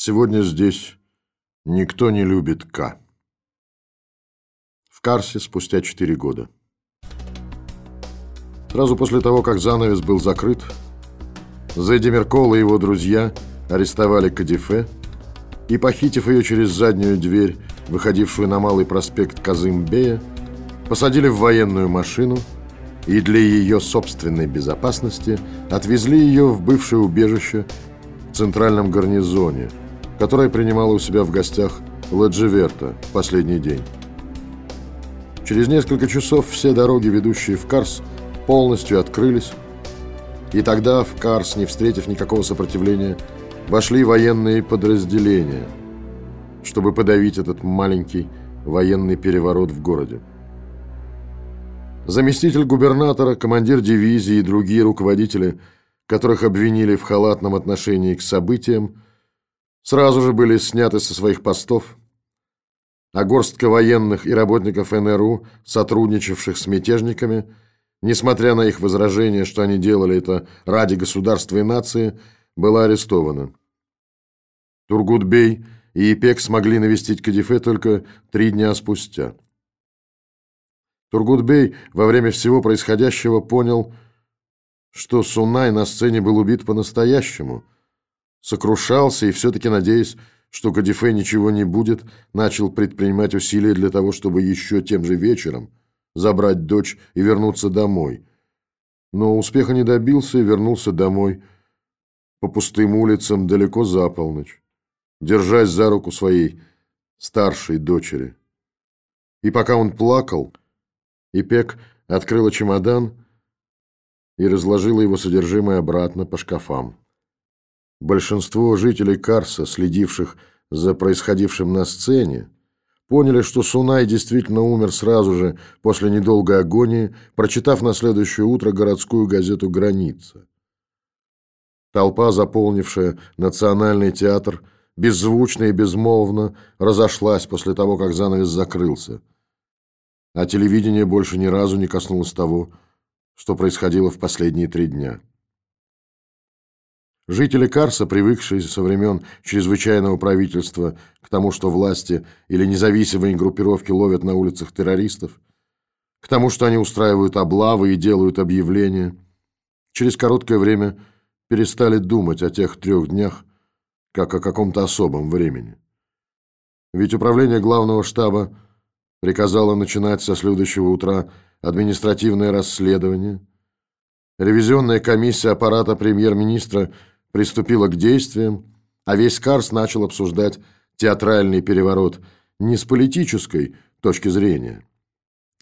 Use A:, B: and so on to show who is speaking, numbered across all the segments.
A: Сегодня здесь никто не любит К. В Карсе спустя четыре года. Сразу после того, как занавес был закрыт, Зэдди Меркол и его друзья арестовали Кадифе и, похитив ее через заднюю дверь, выходившую на Малый проспект Казымбея, посадили в военную машину и для ее собственной безопасности отвезли ее в бывшее убежище в центральном гарнизоне – которая принимала у себя в гостях Ладживерта последний день. Через несколько часов все дороги, ведущие в Карс, полностью открылись, и тогда в Карс, не встретив никакого сопротивления, вошли военные подразделения, чтобы подавить этот маленький военный переворот в городе. Заместитель губернатора, командир дивизии и другие руководители, которых обвинили в халатном отношении к событиям, сразу же были сняты со своих постов, а горстка военных и работников НРУ, сотрудничавших с мятежниками, несмотря на их возражения, что они делали это ради государства и нации, была арестована. Тургутбей и Ипек смогли навестить Кадифе только три дня спустя. Тургутбей во время всего происходящего понял, что Сунай на сцене был убит по-настоящему – сокрушался и все-таки, надеясь, что Кадифе ничего не будет, начал предпринимать усилия для того, чтобы еще тем же вечером забрать дочь и вернуться домой. Но успеха не добился и вернулся домой по пустым улицам далеко за полночь, держась за руку своей старшей дочери. И пока он плакал, Ипек открыла чемодан и разложила его содержимое обратно по шкафам. Большинство жителей Карса, следивших за происходившим на сцене, поняли, что Сунай действительно умер сразу же после недолгой агонии, прочитав на следующее утро городскую газету «Граница». Толпа, заполнившая национальный театр, беззвучно и безмолвно разошлась после того, как занавес закрылся. А телевидение больше ни разу не коснулось того, что происходило в последние три дня. Жители Карса, привыкшие со времен чрезвычайного правительства к тому, что власти или независимые группировки ловят на улицах террористов, к тому, что они устраивают облавы и делают объявления, через короткое время перестали думать о тех трех днях, как о каком-то особом времени. Ведь управление главного штаба приказало начинать со следующего утра административное расследование, ревизионная комиссия аппарата премьер-министра – приступила к действиям, а весь Карс начал обсуждать театральный переворот не с политической точки зрения,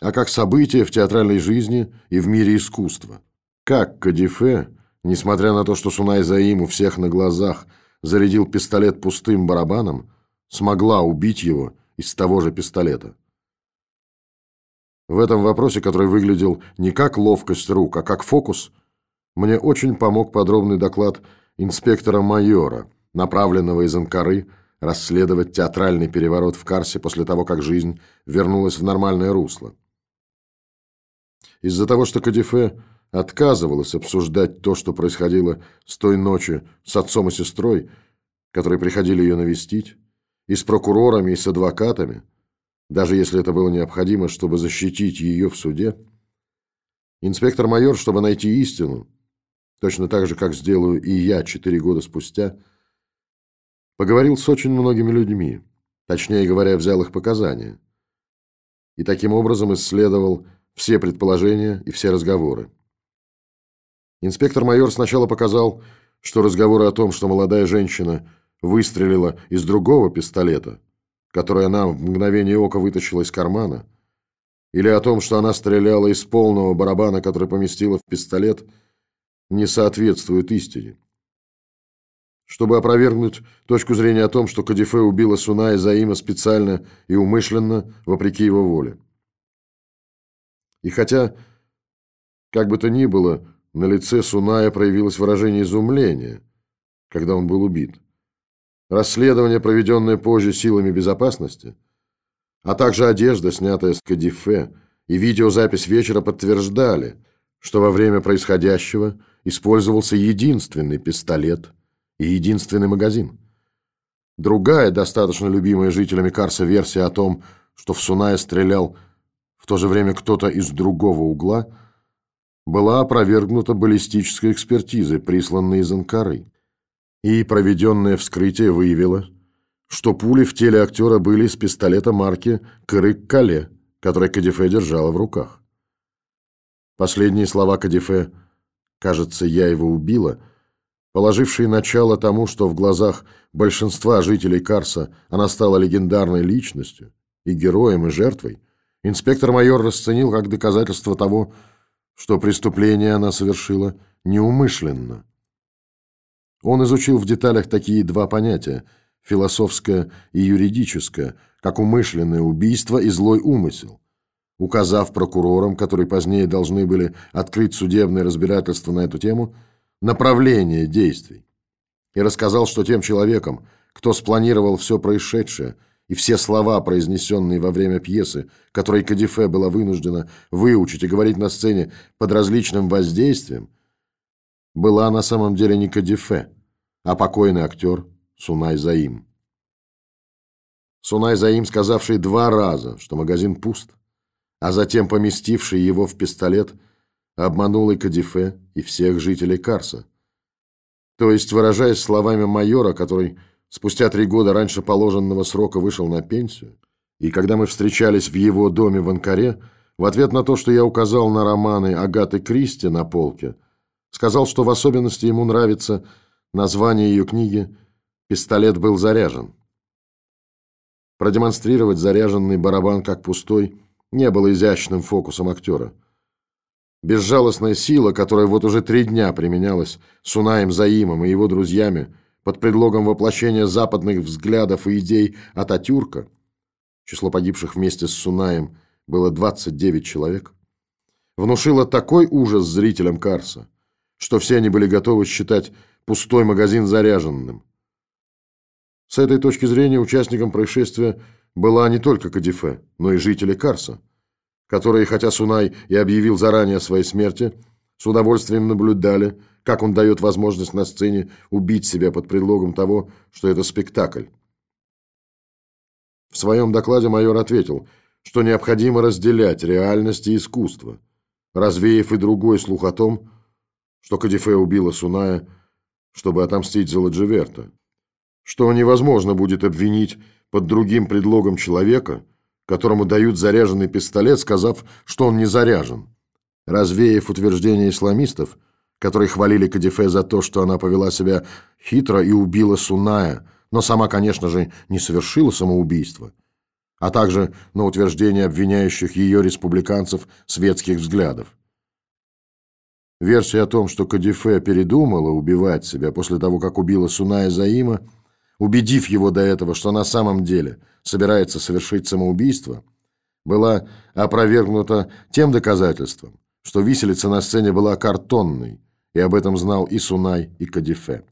A: а как событие в театральной жизни и в мире искусства. Как Кадифе, несмотря на то, что Сунай Заим у всех на глазах зарядил пистолет пустым барабаном, смогла убить его из того же пистолета. В этом вопросе, который выглядел не как ловкость рук, а как фокус, мне очень помог подробный доклад инспектора-майора, направленного из Анкары расследовать театральный переворот в Карсе после того, как жизнь вернулась в нормальное русло. Из-за того, что Кадифе отказывалась обсуждать то, что происходило с той ночи с отцом и сестрой, которые приходили ее навестить, и с прокурорами, и с адвокатами, даже если это было необходимо, чтобы защитить ее в суде, инспектор-майор, чтобы найти истину, точно так же, как сделаю и я четыре года спустя, поговорил с очень многими людьми, точнее говоря, взял их показания, и таким образом исследовал все предположения и все разговоры. Инспектор-майор сначала показал, что разговоры о том, что молодая женщина выстрелила из другого пистолета, который она в мгновение ока вытащила из кармана, или о том, что она стреляла из полного барабана, который поместила в пистолет – не соответствует истине. Чтобы опровергнуть точку зрения о том, что Кадифе убила Суная Заима специально и умышленно, вопреки его воле. И хотя, как бы то ни было, на лице Суная проявилось выражение изумления, когда он был убит. Расследование, проведенное позже силами безопасности, а также одежда, снятая с Кадифе, и видеозапись вечера подтверждали, что во время происходящего – использовался единственный пистолет и единственный магазин. Другая, достаточно любимая жителями Карса версия о том, что в Суная стрелял в то же время кто-то из другого угла, была опровергнута баллистической экспертизой, присланной из Анкары. И проведенное вскрытие выявило, что пули в теле актера были из пистолета марки «Кырык-Кале», который Кадифе держала в руках. Последние слова Кадифе «кажется, я его убила», положившие начало тому, что в глазах большинства жителей Карса она стала легендарной личностью, и героем, и жертвой, инспектор-майор расценил как доказательство того, что преступление она совершила неумышленно. Он изучил в деталях такие два понятия – философское и юридическое, как умышленное убийство и злой умысел, указав прокурорам, которые позднее должны были открыть судебное разбирательство на эту тему, направление действий. И рассказал, что тем человеком, кто спланировал все происшедшее – и все слова, произнесенные во время пьесы, которые Кадифе была вынуждена выучить и говорить на сцене под различным воздействием, была на самом деле не Кадифе, а покойный актер Сунай Заим. Сунай Заим, сказавший два раза, что магазин пуст, а затем поместивший его в пистолет, обманул и Кадифе, и всех жителей Карса. То есть, выражаясь словами майора, который спустя три года раньше положенного срока вышел на пенсию, и когда мы встречались в его доме в Анкаре, в ответ на то, что я указал на романы Агаты Кристи на полке, сказал, что в особенности ему нравится название ее книги «Пистолет был заряжен». Продемонстрировать заряженный барабан как пустой не было изящным фокусом актера. Безжалостная сила, которая вот уже три дня применялась Сунаем Заимом и его друзьями, под предлогом воплощения западных взглядов и идей Ататюрка, число погибших вместе с Сунаем было 29 человек, внушило такой ужас зрителям Карса, что все они были готовы считать пустой магазин заряженным. С этой точки зрения участником происшествия была не только Кадифе, но и жители Карса, которые, хотя Сунай и объявил заранее о своей смерти, с удовольствием наблюдали, как он дает возможность на сцене убить себя под предлогом того, что это спектакль. В своем докладе майор ответил, что необходимо разделять реальность и искусство, развеяв и другой слух о том, что Кадифе убила Суная, чтобы отомстить за Ладживерта, что невозможно будет обвинить под другим предлогом человека, которому дают заряженный пистолет, сказав, что он не заряжен. Развеяв утверждение исламистов, которые хвалили Кадифе за то, что она повела себя хитро и убила Суная, но сама, конечно же, не совершила самоубийство, а также на утверждение обвиняющих ее республиканцев светских взглядов. Версия о том, что Кадифе передумала убивать себя после того, как убила Суная Заима, убедив его до этого, что на самом деле собирается совершить самоубийство, была опровергнута тем доказательством, что виселица на сцене была картонной, и об этом знал и Сунай, и Кадифе.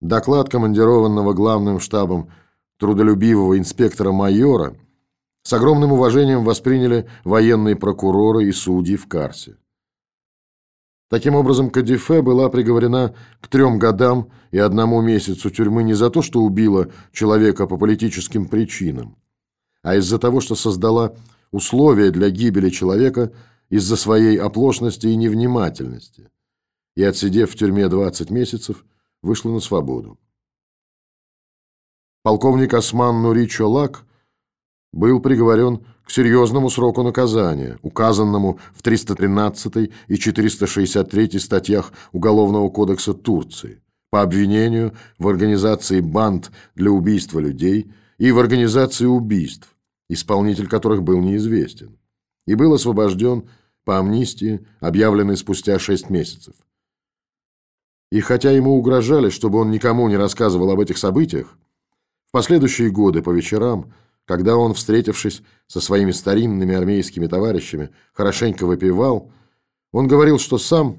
A: Доклад командированного главным штабом трудолюбивого инспектора-майора с огромным уважением восприняли военные прокуроры и судьи в Карсе. Таким образом, Кадифе была приговорена к трем годам и одному месяцу тюрьмы не за то, что убила человека по политическим причинам, а из-за того, что создала условия для гибели человека – из-за своей оплошности и невнимательности, и, отсидев в тюрьме 20 месяцев, вышла на свободу. Полковник Осман Нури Чолак был приговорен к серьезному сроку наказания, указанному в 313 и 463 статьях Уголовного кодекса Турции по обвинению в организации банд для убийства людей и в организации убийств, исполнитель которых был неизвестен, и был освобожден по амнистии, объявленной спустя шесть месяцев. И хотя ему угрожали, чтобы он никому не рассказывал об этих событиях, в последующие годы по вечерам, когда он, встретившись со своими старинными армейскими товарищами, хорошенько выпивал, он говорил, что сам,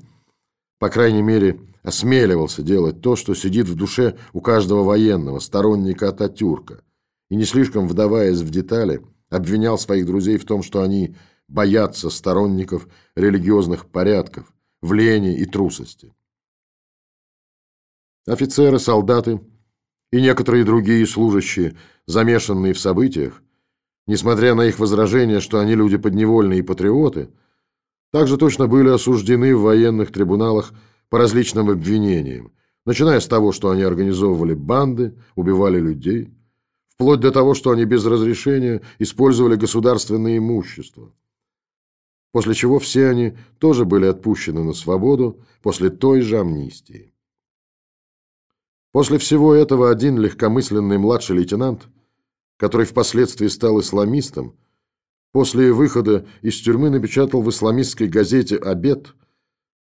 A: по крайней мере, осмеливался делать то, что сидит в душе у каждого военного, сторонника Ататюрка, и не слишком вдаваясь в детали, обвинял своих друзей в том, что они боятся сторонников религиозных порядков, в лени и трусости. Офицеры, солдаты и некоторые другие служащие, замешанные в событиях, несмотря на их возражения, что они люди подневольные и патриоты, также точно были осуждены в военных трибуналах по различным обвинениям, начиная с того, что они организовывали банды, убивали людей, вплоть до того, что они без разрешения использовали государственное имущество. После чего все они тоже были отпущены на свободу после той же амнистии. После всего этого один легкомысленный младший лейтенант, который впоследствии стал исламистом, после выхода из тюрьмы напечатал в исламистской газете «Обед»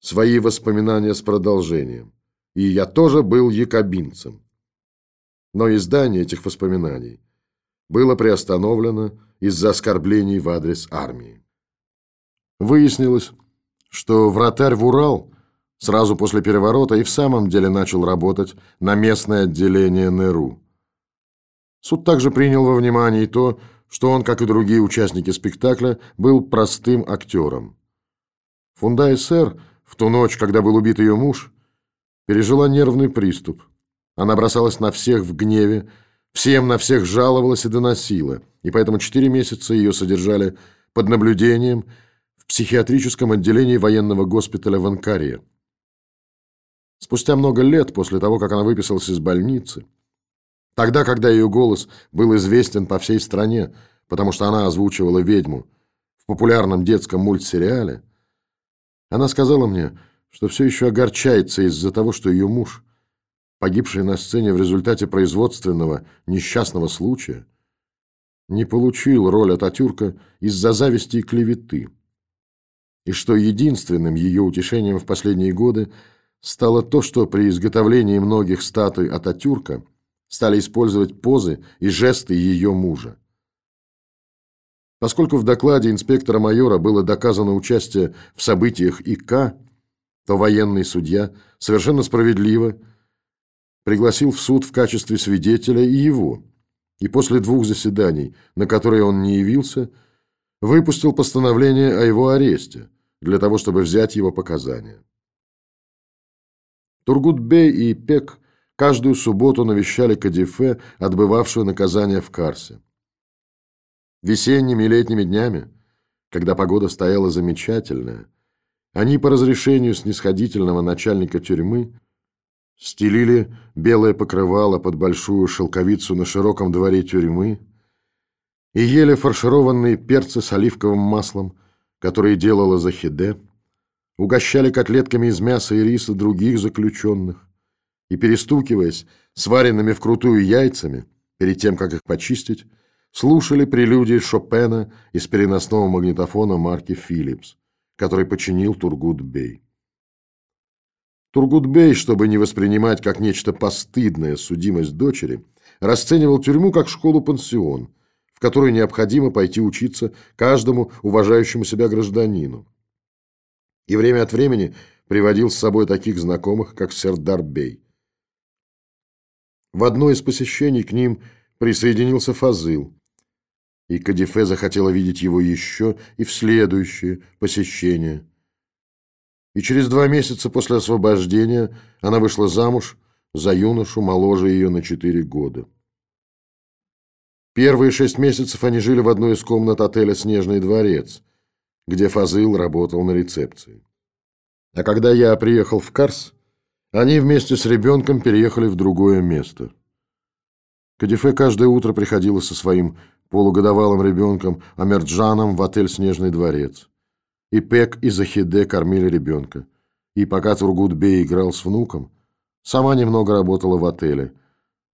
A: свои воспоминания с продолжением. И я тоже был якобинцем. Но издание этих воспоминаний было приостановлено из-за оскорблений в адрес армии. Выяснилось, что вратарь в Урал сразу после переворота и в самом деле начал работать на местное отделение НРУ. Суд также принял во внимание и то, что он, как и другие участники спектакля, был простым актером. Фундай сэр в ту ночь, когда был убит ее муж, пережила нервный приступ. Она бросалась на всех в гневе, всем на всех жаловалась и доносила, и поэтому четыре месяца ее содержали под наблюдением в психиатрическом отделении военного госпиталя в Анкаре. Спустя много лет после того, как она выписалась из больницы, тогда, когда ее голос был известен по всей стране, потому что она озвучивала ведьму в популярном детском мультсериале, она сказала мне, что все еще огорчается из-за того, что ее муж, погибший на сцене в результате производственного несчастного случая, не получил роль Ататюрка из-за зависти и клеветы, и что единственным ее утешением в последние годы – стало то, что при изготовлении многих статуй Ататюрка стали использовать позы и жесты ее мужа. Поскольку в докладе инспектора-майора было доказано участие в событиях ИК, то военный судья совершенно справедливо пригласил в суд в качестве свидетеля и его, и после двух заседаний, на которые он не явился, выпустил постановление о его аресте для того, чтобы взять его показания. Тургутбей и Пек каждую субботу навещали Кадифе, отбывавшую наказание в Карсе. Весенними и летними днями, когда погода стояла замечательная, они по разрешению снисходительного начальника тюрьмы стелили белое покрывало под большую шелковицу на широком дворе тюрьмы и ели фаршированные перцы с оливковым маслом, которые делала Захиде, угощали котлетками из мяса и риса других заключенных и, перестукиваясь сваренными вкрутую яйцами, перед тем, как их почистить, слушали прелюдии Шопена из переносного магнитофона марки «Филлипс», который починил Тургут-бей. Тургут-бей, чтобы не воспринимать как нечто постыдное судимость дочери, расценивал тюрьму как школу-пансион, в которую необходимо пойти учиться каждому уважающему себя гражданину и время от времени приводил с собой таких знакомых, как Сердар Бей. В одно из посещений к ним присоединился Фазыл, и Кадифе захотела видеть его еще и в следующее посещение. И через два месяца после освобождения она вышла замуж за юношу моложе ее на четыре года. Первые шесть месяцев они жили в одной из комнат отеля «Снежный дворец», где Фазыл работал на рецепции. А когда я приехал в Карс, они вместе с ребенком переехали в другое место. Кадифе каждое утро приходила со своим полугодовалым ребенком Амерджаном в отель «Снежный дворец». И Пек, и Захиде кормили ребенка. И пока Тургутбей играл с внуком, сама немного работала в отеле,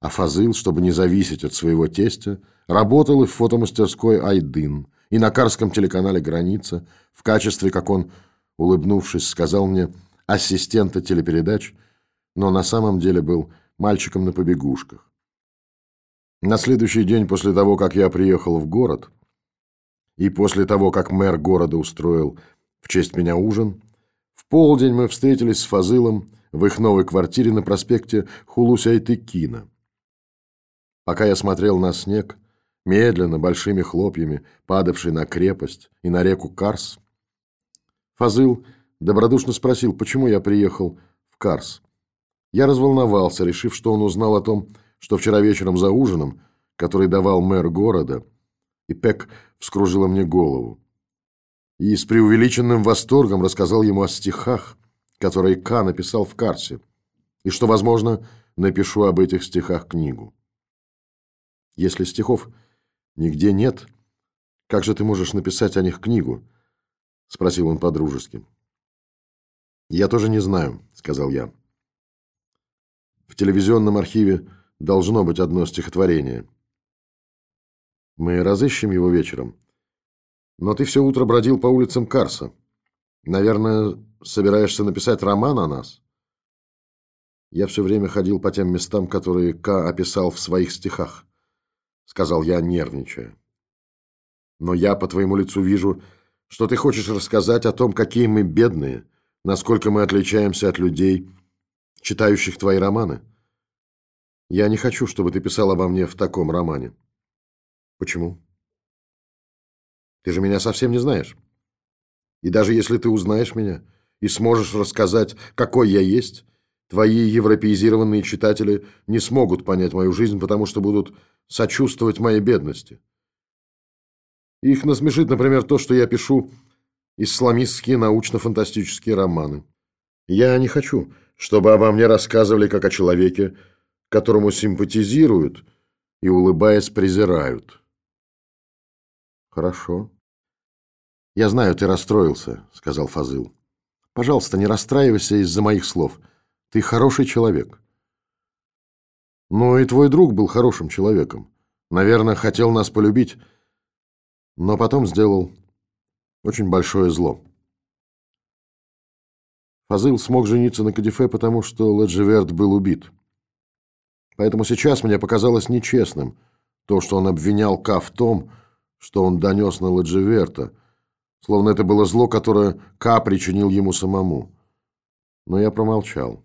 A: а Фазыл, чтобы не зависеть от своего тестя, работал и в фотомастерской «Айдын», и на Карском телеканале «Граница» в качестве, как он, улыбнувшись, сказал мне ассистента телепередач, но на самом деле был мальчиком на побегушках. На следующий день после того, как я приехал в город, и после того, как мэр города устроил в честь меня ужин, в полдень мы встретились с Фазылом в их новой квартире на проспекте Хулусяйтыкина. Пока я смотрел на снег, медленно, большими хлопьями, падавший на крепость и на реку Карс. Фазыл добродушно спросил, почему я приехал в Карс. Я разволновался, решив, что он узнал о том, что вчера вечером за ужином, который давал мэр города, и Пек вскружила мне голову. И с преувеличенным восторгом рассказал ему о стихах, которые К написал в Карсе, и что, возможно, напишу об этих стихах книгу. Если стихов нигде нет, как же ты можешь написать о них книгу? Спросил он по-дружески. Я тоже не знаю, сказал я. В телевизионном архиве должно быть одно стихотворение. Мы разыщем его вечером. Но ты все утро бродил по улицам Карса. Наверное, собираешься написать роман о нас? Я все время ходил по тем местам, которые К описал в своих стихах сказал я, нервничая. Но я по твоему лицу вижу, что ты хочешь рассказать о том, какие мы бедные, насколько мы отличаемся от людей, читающих твои романы. Я не хочу, чтобы ты писал обо мне в таком романе. Почему? Ты же меня совсем не знаешь. И даже если ты узнаешь меня и сможешь рассказать, какой я есть, твои европеизированные читатели не смогут понять мою жизнь, потому что будут сочувствовать моей бедности. Их насмешит, например, то, что я пишу исламистские научно-фантастические романы. Я не хочу, чтобы обо мне рассказывали как о человеке, которому симпатизируют и, улыбаясь, презирают. Хорошо. Я знаю, ты расстроился, сказал Фазыл. Пожалуйста, не расстраивайся из-за моих слов. Ты хороший человек. Но и твой друг был хорошим человеком. Наверное, хотел нас полюбить, но потом сделал очень большое зло. Фазыл смог жениться на Кадифе, потому что Ладживерт был убит. Поэтому сейчас мне показалось нечестным то, что он обвинял Ка в том, что он донес на Ладживерта, словно это было зло, которое Ка причинил ему самому. Но я промолчал.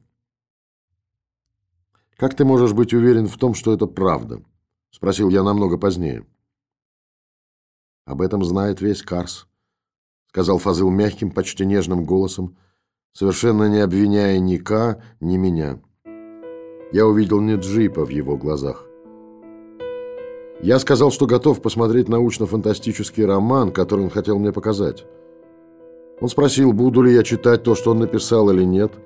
A: «Как ты можешь быть уверен в том, что это правда?» – спросил я намного позднее. «Об этом знает весь Карс», – сказал Фазыл мягким, почти нежным голосом, совершенно не обвиняя ни Ка, ни меня. Я увидел не джипа в его глазах. Я сказал, что готов посмотреть научно-фантастический роман, который он хотел мне показать. Он спросил, буду ли я читать то, что он написал или нет –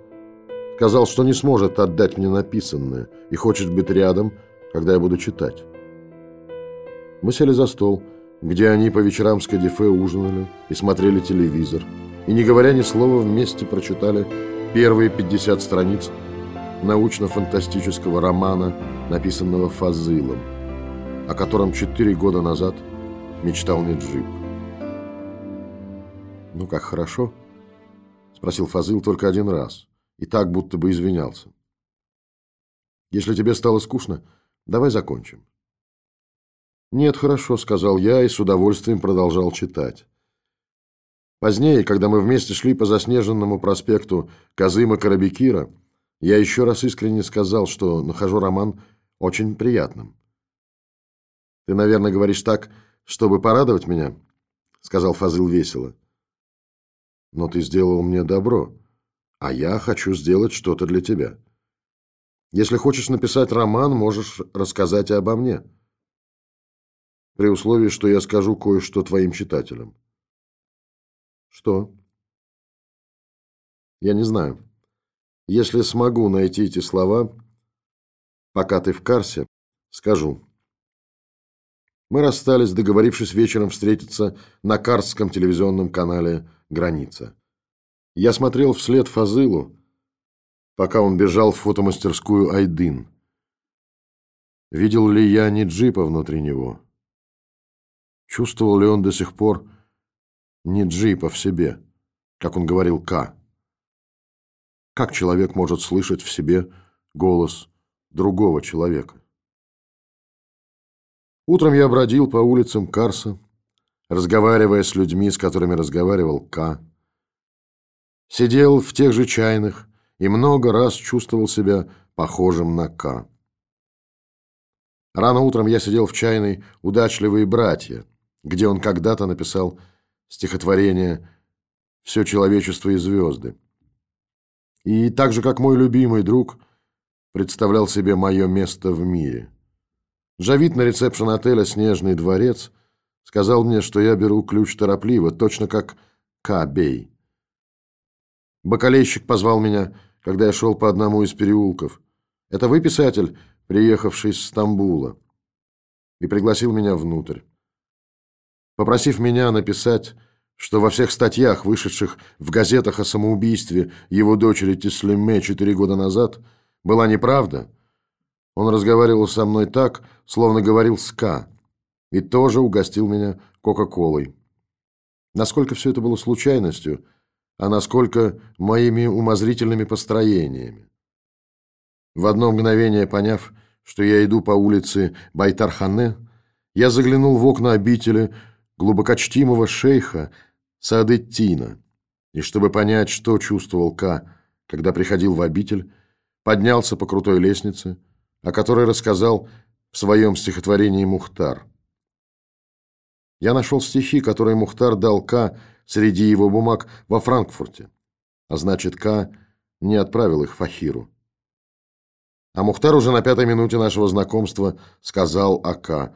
A: Сказал, что не сможет отдать мне написанное и хочет быть рядом, когда я буду читать. Мы сели за стол, где они по вечерам с Кадифе ужинали и смотрели телевизор, и, не говоря ни слова, вместе прочитали первые 50 страниц научно-фантастического романа, написанного Фазылом, о котором четыре года назад мечтал Неджип. «Ну как, хорошо?» – спросил Фазыл только один раз – и так будто бы извинялся. «Если тебе стало скучно, давай закончим». «Нет, хорошо», — сказал я и с удовольствием продолжал читать. Позднее, когда мы вместе шли по заснеженному проспекту Казыма Карабекира, я еще раз искренне сказал, что нахожу роман очень приятным. «Ты, наверное, говоришь так, чтобы порадовать меня?» — сказал Фазыл весело. «Но ты сделал мне добро а я хочу сделать что-то для тебя. Если хочешь написать роман, можешь рассказать и обо мне. При условии, что я скажу кое-что твоим читателям. Что? Я не знаю. Если смогу найти эти слова, пока ты в Карсе, скажу. Мы расстались, договорившись вечером встретиться на Карсском телевизионном канале «Граница». Я смотрел вслед Фазылу, пока он бежал в фотомастерскую Айдын. Видел ли я не джипа внутри него? Чувствовал ли он до сих пор не джипа в себе, как он говорил К? Как человек может слышать в себе голос другого человека? Утром я бродил по улицам Карса, разговаривая с людьми, с которыми разговаривал К. Сидел в тех же чайных и много раз чувствовал себя похожим на К. Рано утром я сидел в чайной «Удачливые братья», где он когда-то написал стихотворение «Все человечество и звезды». И так же, как мой любимый друг, представлял себе мое место в мире. Джавид на ресепшн отеля «Снежный дворец» сказал мне, что я беру ключ торопливо, точно как Кабей. Бакалейщик позвал меня, когда я шел по одному из переулков. Это вы, писатель, приехавший из Стамбула? И пригласил меня внутрь. Попросив меня написать, что во всех статьях, вышедших в газетах о самоубийстве его дочери Тислеме четыре года назад, была неправда, он разговаривал со мной так, словно говорил с К, и тоже угостил меня Кока-Колой. Насколько все это было случайностью, а насколько моими умозрительными построениями. В одно мгновение поняв, что я иду по улице Байтархане, я заглянул в окна обители глубокочтимого шейха Саадеттина, и чтобы понять, что чувствовал К, когда приходил в обитель, поднялся по крутой лестнице, о которой рассказал в своем стихотворении Мухтар. Я нашел стихи, которые Мухтар дал К среди его бумаг во Франкфурте, а значит, К не отправил их Фахиру. А Мухтар уже на пятой минуте нашего знакомства сказал о К,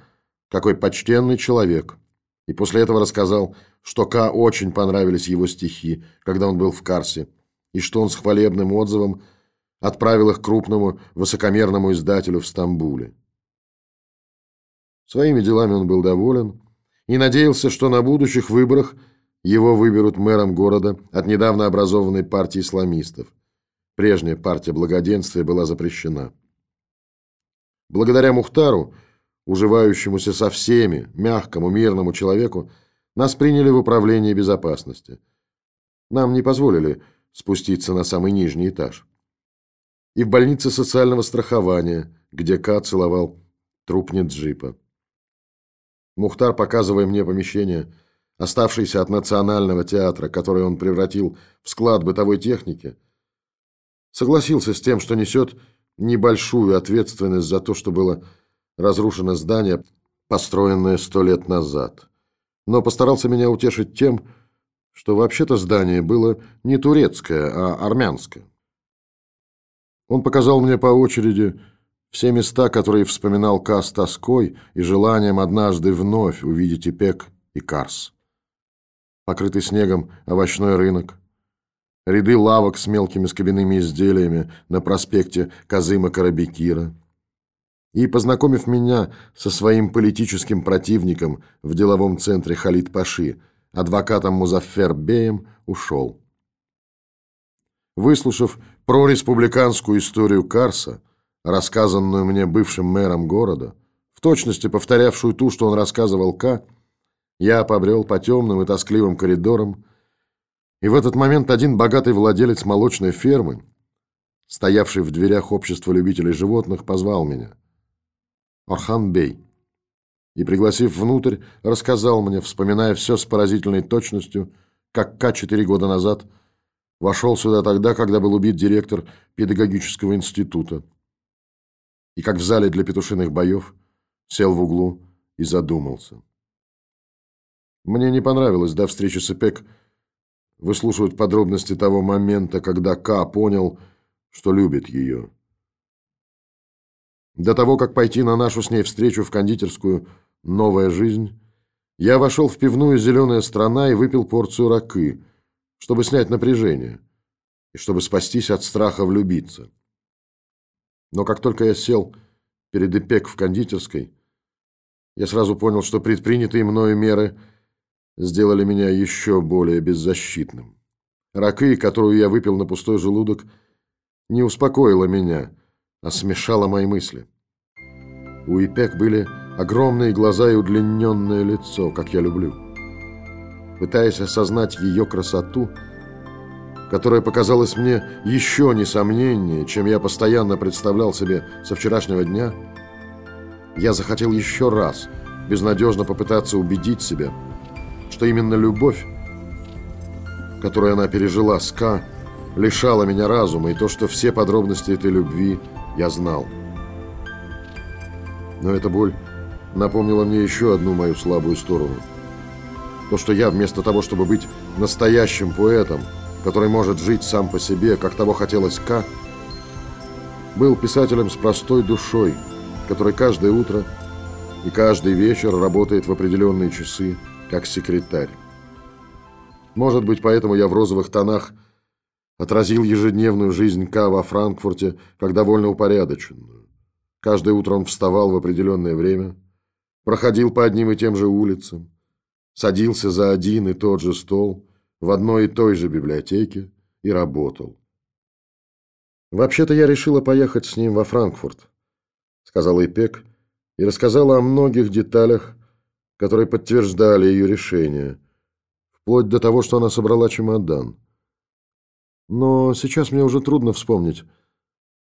A: какой почтенный человек, и после этого рассказал, что К очень понравились его стихи, когда он был в Карсе, и что он с хвалебным отзывом отправил их крупному высокомерному издателю в Стамбуле. Своими делами он был доволен и надеялся, что на будущих выборах его выберут мэром города от недавно образованной партии исламистов. Прежняя партия благоденствия была запрещена. Благодаря Мухтару, уживающемуся со всеми, мягкому, мирному человеку, нас приняли в управление безопасности. Нам не позволили спуститься на самый нижний этаж и в больнице социального страхования, где Ка целовал труп джипа. Мухтар, показывая мне помещение, оставшееся от Национального театра, которое он превратил в склад бытовой техники, согласился с тем, что несет небольшую ответственность за то, что было разрушено здание, построенное сто лет назад. Но постарался меня утешить тем, что вообще-то здание было не турецкое, а армянское. Он показал мне по очереди все места, которые вспоминал Ка с тоской и желанием однажды вновь увидеть Ипек и Карс. Покрытый снегом овощной рынок, ряды лавок с мелкими скобяными изделиями на проспекте Казыма Карабекира. И, познакомив меня со своим политическим противником в деловом центре Халид Паши, адвокатом Музаффер Беем, ушел. Выслушав прореспубликанскую историю Карса, рассказанную мне бывшим мэром города, в точности повторявшую ту, что он рассказывал К, я побрел по темным и тоскливым коридорам, и в этот момент один богатый владелец молочной фермы, стоявший в дверях общества любителей животных, позвал меня. Орхан Бей. И, пригласив внутрь, рассказал мне, вспоминая все с поразительной точностью, как К четыре года назад – Вошел сюда тогда, когда был убит директор педагогического института. И как в зале для петушиных боев, сел в углу и задумался. Мне не понравилось до встречи с Эпек выслушивать подробности того момента, когда К понял, что любит ее. До того, как пойти на нашу с ней встречу в кондитерскую «Новая жизнь», я вошел в пивную «Зеленая страна» и выпил порцию ракы – чтобы снять напряжение и чтобы спастись от страха влюбиться. Но как только я сел перед Эпек в кондитерской, я сразу понял, что предпринятые мною меры сделали меня еще более беззащитным. Ракы, которую я выпил на пустой желудок, не успокоила меня, а смешала мои мысли. У Ипек были огромные глаза и удлиненное лицо, как я люблю пытаясь осознать ее красоту, которая показалась мне еще несомненнее, чем я постоянно представлял себе со вчерашнего дня, я захотел еще раз безнадежно попытаться убедить себя, что именно любовь, которую она пережила с Ка, лишала меня разума, и то, что все подробности этой любви я знал. Но эта боль напомнила мне еще одну мою слабую сторону – то, что я вместо того, чтобы быть настоящим поэтом, который может жить сам по себе, как того хотелось К, был писателем с простой душой, который каждое утро и каждый вечер работает в определенные часы, как секретарь. Может быть, поэтому я в розовых тонах отразил ежедневную жизнь К во Франкфурте как довольно упорядоченную. Каждое утро он вставал в определенное время, проходил по одним и тем же улицам, садился за один и тот же стол в одной и той же библиотеке и работал. «Вообще-то я решила поехать с ним во Франкфурт», — сказала Ипек и рассказала о многих деталях, которые подтверждали ее решение, вплоть до того, что она собрала чемодан. Но сейчас мне уже трудно вспомнить,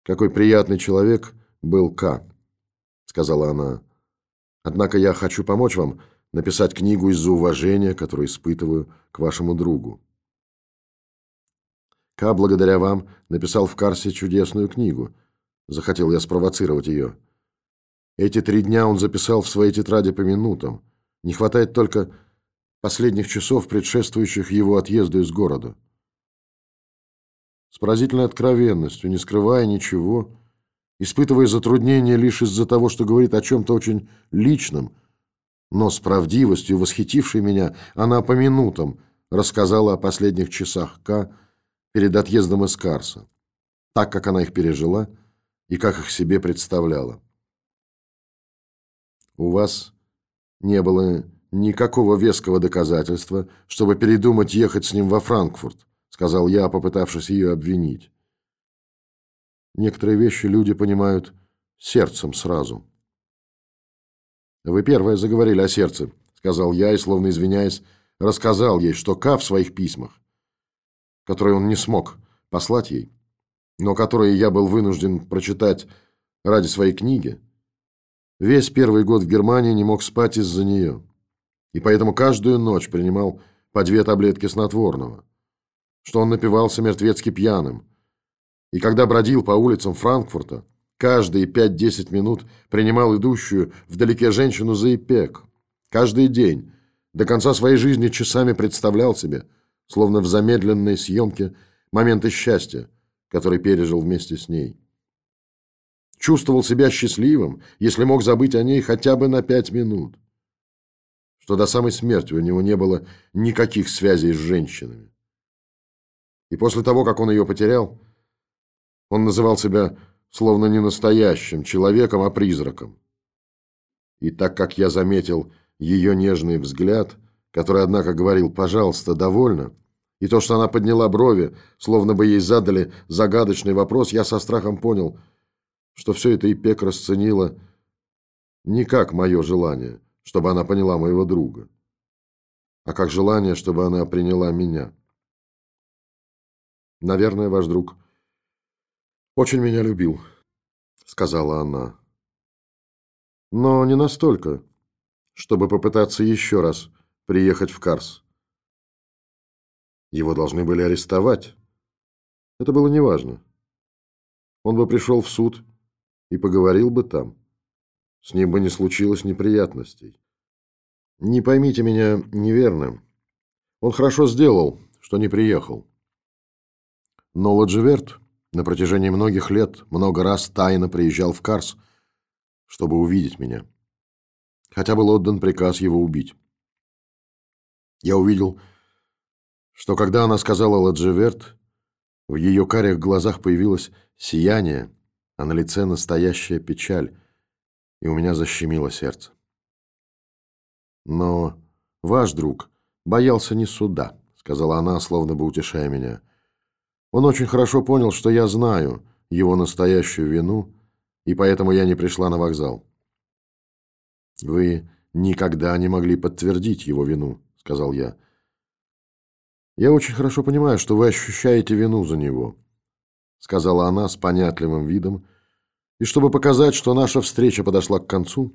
A: какой приятный человек был К, сказала она. Однако я хочу помочь вам написать книгу из-за уважения, которое испытываю к вашему другу. К, благодаря вам, написал в Карсе чудесную книгу. Захотел я спровоцировать ее. Эти три дня он записал в своей тетради по минутам. Не хватает только последних часов, предшествующих его отъезду из города. С поразительной откровенностью, не скрывая ничего, испытывая затруднения лишь из-за того, что говорит о чем-то очень личном, но с правдивостью, восхитившей меня, она по минутам рассказала о последних часах К, перед отъездом из Карса, так как она их пережила и как их себе представляла. У вас не было никакого веского доказательства, чтобы передумать ехать с ним во Франкфурт, сказал я, попытавшись ее обвинить. Некоторые вещи люди понимают сердцем сразу. Вы первая заговорили о сердце, сказал я и, словно извиняясь, рассказал ей, что Ка в своих письмах которые он не смог послать ей, но которые я был вынужден прочитать ради своей книги, весь первый год в Германии не мог спать из-за нее, и поэтому каждую ночь принимал по две таблетки снотворного, что он напивался мертвецки пьяным, и когда бродил по улицам Франкфурта, каждые 5-10 минут принимал идущую вдалеке женщину за ипек, каждый день, до конца своей жизни часами представлял себе – словно в замедленной съемке моменты счастья, который пережил вместе с ней. Чувствовал себя счастливым, если мог забыть о ней хотя бы на пять минут. Что до самой смерти у него не было никаких связей с женщинами. И после того, как он ее потерял, он называл себя словно не настоящим человеком, а призраком. И так как я заметил ее нежный взгляд, который, однако, говорил «пожалуйста, довольно», и то, что она подняла брови, словно бы ей задали загадочный вопрос, я со страхом понял, что все это Ипек расценила не как мое желание, чтобы она поняла моего друга, а как желание, чтобы она приняла меня. «Наверное, ваш друг очень меня любил», — сказала она. «Но не настолько, чтобы попытаться еще раз приехать в Карс». Его должны были арестовать. Это было неважно. Он бы пришел в суд и поговорил бы там. С ним бы не случилось неприятностей. Не поймите меня неверно. Он хорошо сделал, что не приехал. Но Ладживерт на протяжении многих лет много раз тайно приезжал в Карс, чтобы увидеть меня. Хотя был отдан приказ его убить. Я увидел, что когда она сказала Ладжеверт, в ее карих глазах появилось сияние, а на лице настоящая печаль, и у меня защемило сердце. «Но ваш друг боялся не суда», — сказала она, словно бы утешая меня. «Он очень хорошо понял, что я знаю его настоящую вину, и поэтому я не пришла на вокзал». «Вы никогда не могли подтвердить его вину», — сказал я. «Я очень хорошо понимаю, что вы ощущаете вину за него», сказала она с понятливым видом, и чтобы показать, что наша встреча подошла к концу,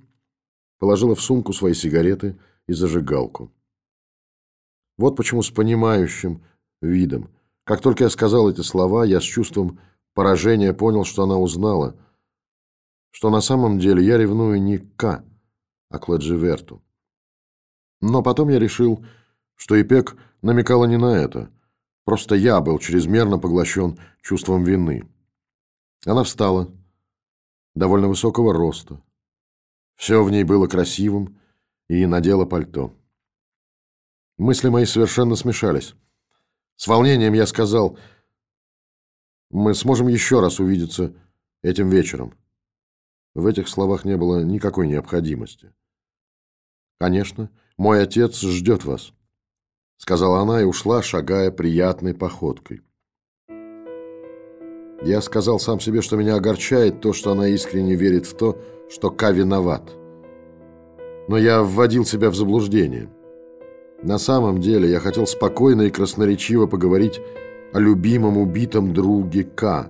A: положила в сумку свои сигареты и зажигалку. Вот почему с понимающим видом. Как только я сказал эти слова, я с чувством поражения понял, что она узнала, что на самом деле я ревную не к а к Ладживерту. Но потом я решил, что Ипек намекала не на это. Просто я был чрезмерно поглощен чувством вины. Она встала, довольно высокого роста. Все в ней было красивым и надела пальто. Мысли мои совершенно смешались. С волнением я сказал, мы сможем еще раз увидеться этим вечером. В этих словах не было никакой необходимости. «Конечно, мой отец ждет вас», — сказала она и ушла, шагая приятной походкой. Я сказал сам себе, что меня огорчает то, что она искренне верит в то, что Ка виноват. Но я вводил себя в заблуждение. На самом деле я хотел спокойно и красноречиво поговорить о любимом убитом друге К,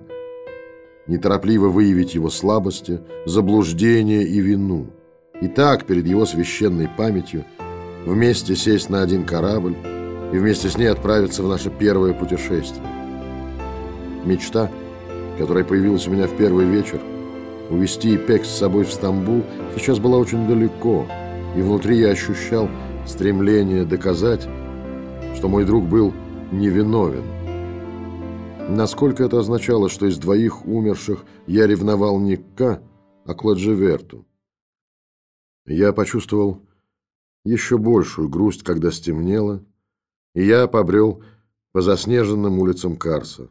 A: неторопливо выявить его слабости, заблуждение и вину. И так, перед его священной памятью, вместе сесть на один корабль и вместе с ней отправиться в наше первое путешествие. Мечта — которая появилась у меня в первый вечер, увести Ипекс с собой в Стамбул, сейчас была очень далеко, и внутри я ощущал стремление доказать, что мой друг был невиновен. Насколько это означало, что из двоих умерших я ревновал не к а к Ладжеверту. Я почувствовал еще большую грусть, когда стемнело, и я побрел по заснеженным улицам Карса.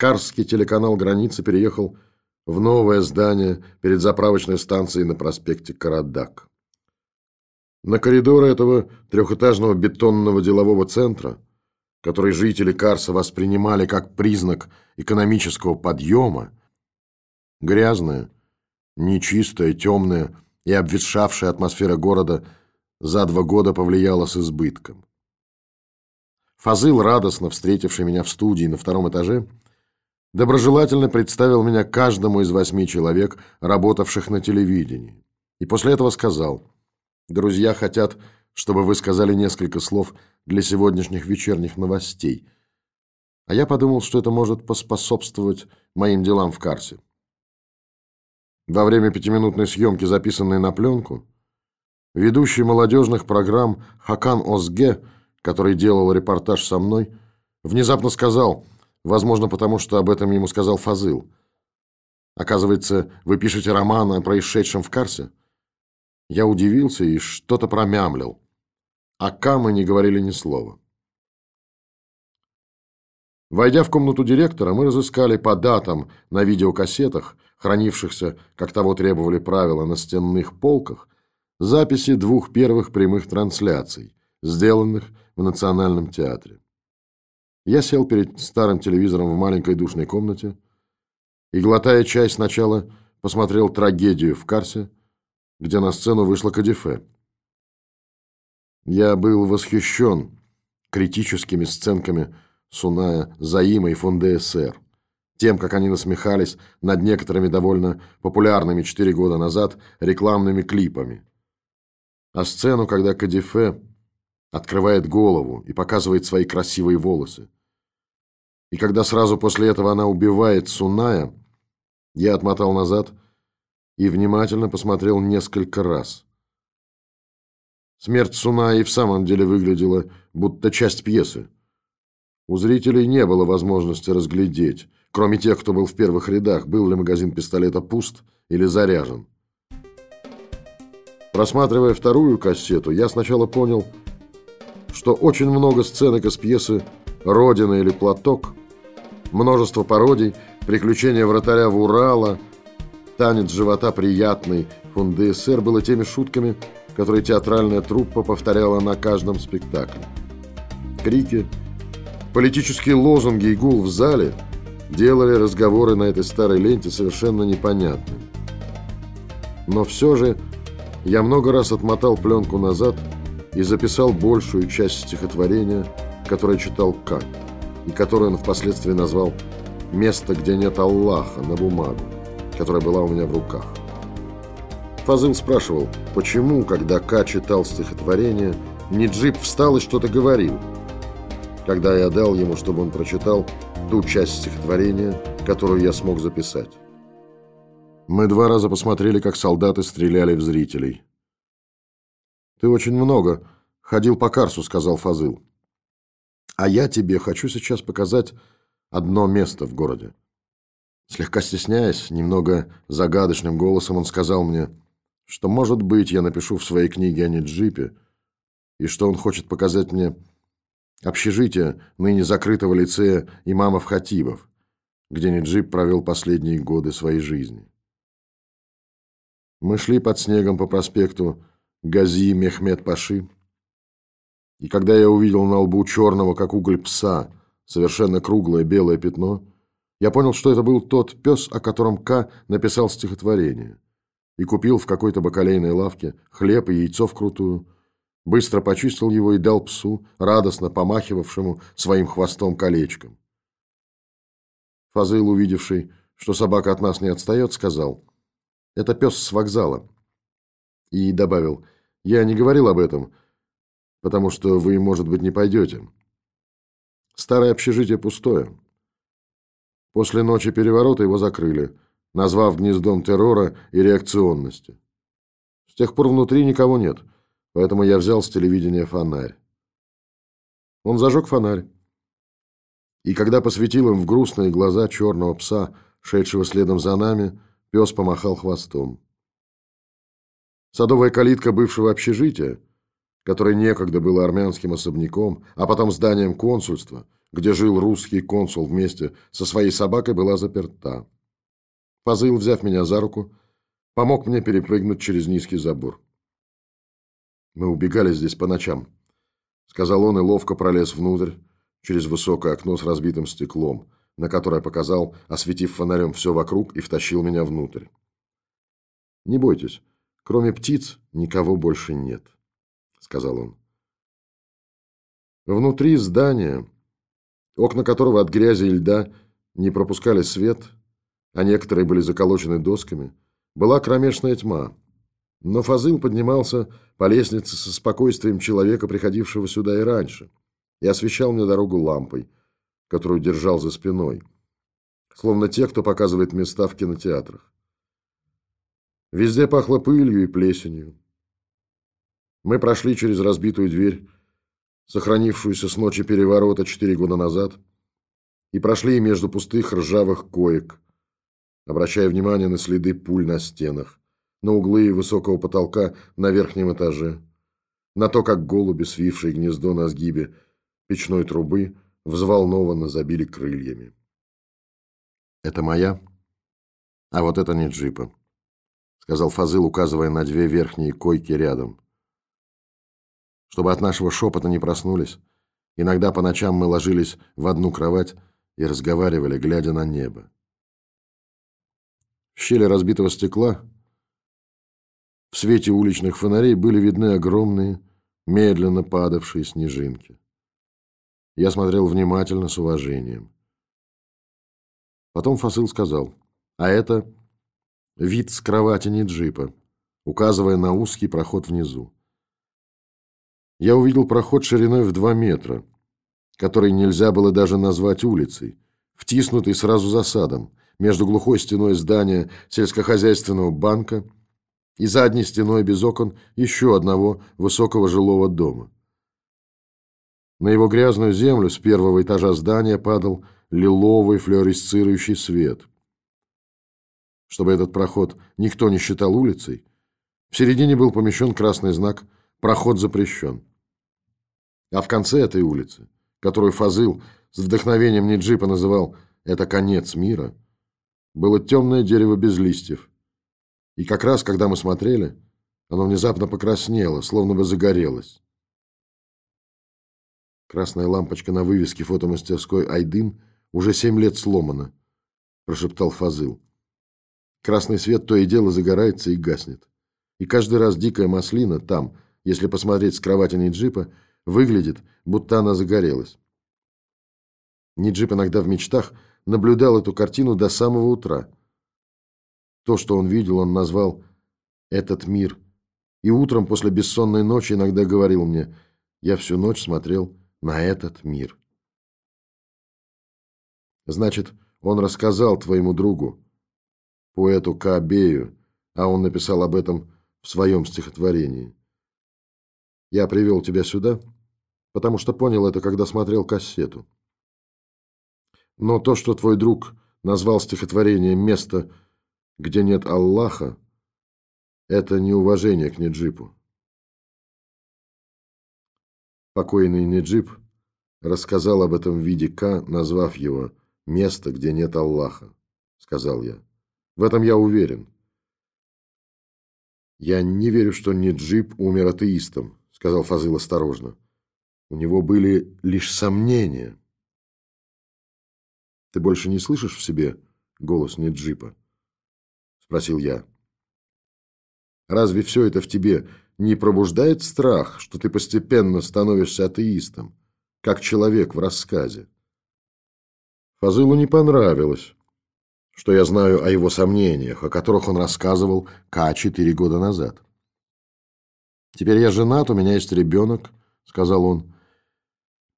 A: Карский телеканал «Граница» переехал в новое здание перед заправочной станцией на проспекте Карадак. На коридоры этого трехэтажного бетонного делового центра, который жители Карса воспринимали как признак экономического подъема, грязная, нечистая, темная и обветшавшая атмосфера города за два года повлияла с избытком. Фазыл, радостно встретивший меня в студии на втором этаже, доброжелательно представил меня каждому из восьми человек, работавших на телевидении. И после этого сказал, «Друзья хотят, чтобы вы сказали несколько слов для сегодняшних вечерних новостей». А я подумал, что это может поспособствовать моим делам в Карсе. Во время пятиминутной съемки, записанной на пленку, ведущий молодежных программ Хакан Озге, который делал репортаж со мной, внезапно сказал – Возможно, потому что об этом ему сказал Фазыл. Оказывается, вы пишете роман о происшедшем в Карсе? Я удивился и что-то промямлил. А Камы не говорили ни слова. Войдя в комнату директора, мы разыскали по датам на видеокассетах, хранившихся, как того требовали правила, на стенных полках, записи двух первых прямых трансляций, сделанных в Национальном театре. Я сел перед старым телевизором в маленькой душной комнате и, глотая чай сначала, посмотрел трагедию в Карсе, где на сцену вышла Кадифе. Я был восхищен критическими сценками Суная, Заима и фон ДСР, тем, как они насмехались над некоторыми довольно популярными четыре года назад рекламными клипами. А сцену, когда Кадифе открывает голову и показывает свои красивые волосы. И когда сразу после этого она убивает Суная, я отмотал назад и внимательно посмотрел несколько раз. Смерть Суная и в самом деле выглядела будто часть пьесы. У зрителей не было возможности разглядеть, кроме тех, кто был в первых рядах, был ли магазин пистолета пуст или заряжен. Просматривая вторую кассету, я сначала понял, что очень много сценок из пьесы «Родина» или «Платок», множество пародий, приключения вратаря в Урала, танец живота приятный, фон ДСР было теми шутками, которые театральная труппа повторяла на каждом спектакле. Крики, политические лозунги и гул в зале делали разговоры на этой старой ленте совершенно непонятными. Но все же я много раз отмотал пленку назад и записал большую часть стихотворения, которое читал К, и которое он впоследствии назвал «Место, где нет Аллаха» на бумагу, которая была у меня в руках. Фазыл спрашивал, почему, когда К читал стихотворение, Ниджип встал и что-то говорил. Когда я дал ему, чтобы он прочитал ту часть стихотворения, которую я смог записать. Мы два раза посмотрели, как солдаты стреляли в зрителей. «Ты очень много ходил по Карсу», — сказал Фазыл. «А я тебе хочу сейчас показать одно место в городе. Слегка стесняясь, немного загадочным голосом он сказал мне, что, может быть, я напишу в своей книге о Неджипе, и что он хочет показать мне общежитие ныне закрытого лицея имамов Хатибов, где Неджип провел последние годы своей жизни. Мы шли под снегом по проспекту Гази Мехмед Паши, и когда я увидел на лбу черного, как уголь пса, совершенно круглое белое пятно, я понял, что это был тот пес, о котором К. написал стихотворение, и купил в какой-то бакалейной лавке хлеб и яйцо вкрутую, быстро почистил его и дал псу, радостно помахивавшему своим хвостом колечком. Фазыл, увидевший, что собака от нас не отстает, сказал, «Это пес с вокзала». И добавил, «Я не говорил об этом, потому что вы, может быть, не пойдете. Старое общежитие пустое. После ночи переворота его закрыли, назвав гнездом террора и реакционности. С тех пор внутри никого нет, поэтому я взял с телевидения фонарь. Он зажег фонарь. И когда посветил им в грустные глаза черного пса, шедшего следом за нами, пес помахал хвостом. Садовая калитка бывшего общежития, которое некогда было армянским особняком, а потом зданием консульства, где жил русский консул вместе со своей собакой, была заперта. Фазыл, взяв меня за руку, помог мне перепрыгнуть через низкий забор. «Мы убегали здесь по ночам», — сказал он и ловко пролез внутрь, через высокое окно с разбитым стеклом, на которое показал, осветив фонарем все вокруг, и втащил меня внутрь. «Не бойтесь, кроме птиц никого больше нет», — сказал он. Внутри здания окна которого от грязи и льда не пропускали свет, а некоторые были заколочены досками, была кромешная тьма. Но Фазыл поднимался по лестнице со спокойствием человека, приходившего сюда и раньше, и освещал мне дорогу лампой, которую держал за спиной, словно те, кто показывает места в кинотеатрах. Везде пахло пылью и плесенью. Мы прошли через разбитую дверь, сохранившуюся с ночи переворота четыре года назад, и прошли между пустых ржавых коек, обращая внимание на следы пуль на стенах, на углы высокого потолка на верхнем этаже, на то, как голуби, свившие гнездо на сгибе печной трубы, взволнованно забили крыльями. «Это моя, а вот это не джипа», — сказал Фазыл, указывая на две верхние койки рядом чтобы от нашего шепота не проснулись. Иногда по ночам мы ложились в одну кровать и разговаривали, глядя на небо. В щели разбитого стекла в свете уличных фонарей были видны огромные, медленно падавшие снежинки. Я смотрел внимательно, с уважением. Потом Фасыл сказал, а это вид с кровати не джипа, указывая на узкий проход внизу я увидел проход шириной в два метра, который нельзя было даже назвать улицей, втиснутый сразу за садом, между глухой стеной здания сельскохозяйственного банка и задней стеной без окон еще одного высокого жилого дома. На его грязную землю с первого этажа здания падал лиловый флуоресцирующий свет. Чтобы этот проход никто не считал улицей, в середине был помещен красный знак «Проход запрещен». А в конце этой улицы, которую Фазыл с вдохновением Ниджипа называл «это конец мира», было темное дерево без листьев. И как раз, когда мы смотрели, оно внезапно покраснело, словно бы загорелось. Красная лампочка на вывеске фотомастерской «Айдын» уже семь лет сломана, прошептал Фазыл. Красный свет то и дело загорается и гаснет. И каждый раз дикая маслина там, если посмотреть с кровати Ниджипа, Выглядит, будто она загорелась. Ниджип иногда в мечтах наблюдал эту картину до самого утра. То, что он видел, он назвал «этот мир». И утром после бессонной ночи иногда говорил мне «я всю ночь смотрел на этот мир». Значит, он рассказал твоему другу, поэту Каабею, а он написал об этом в своем стихотворении. Я привел тебя сюда, потому что понял это, когда смотрел кассету. Но то, что твой друг назвал стихотворение «Место, где нет Аллаха», это неуважение к Неджипу. Покойный Неджип рассказал об этом в виде К, назвав его «Место, где нет Аллаха», — сказал я. В этом я уверен. Я не верю, что Неджип умер атеистом, сказал Фазыл осторожно. У него были лишь сомнения. Ты больше не слышишь в себе голос Неджипа? Спросил я. Разве все это в тебе не пробуждает страх, что ты постепенно становишься атеистом, как человек в рассказе? Фазылу не понравилось, что я знаю о его сомнениях, о которых он рассказывал Ка четыре года назад. «Теперь я женат, у меня есть ребенок», — сказал он.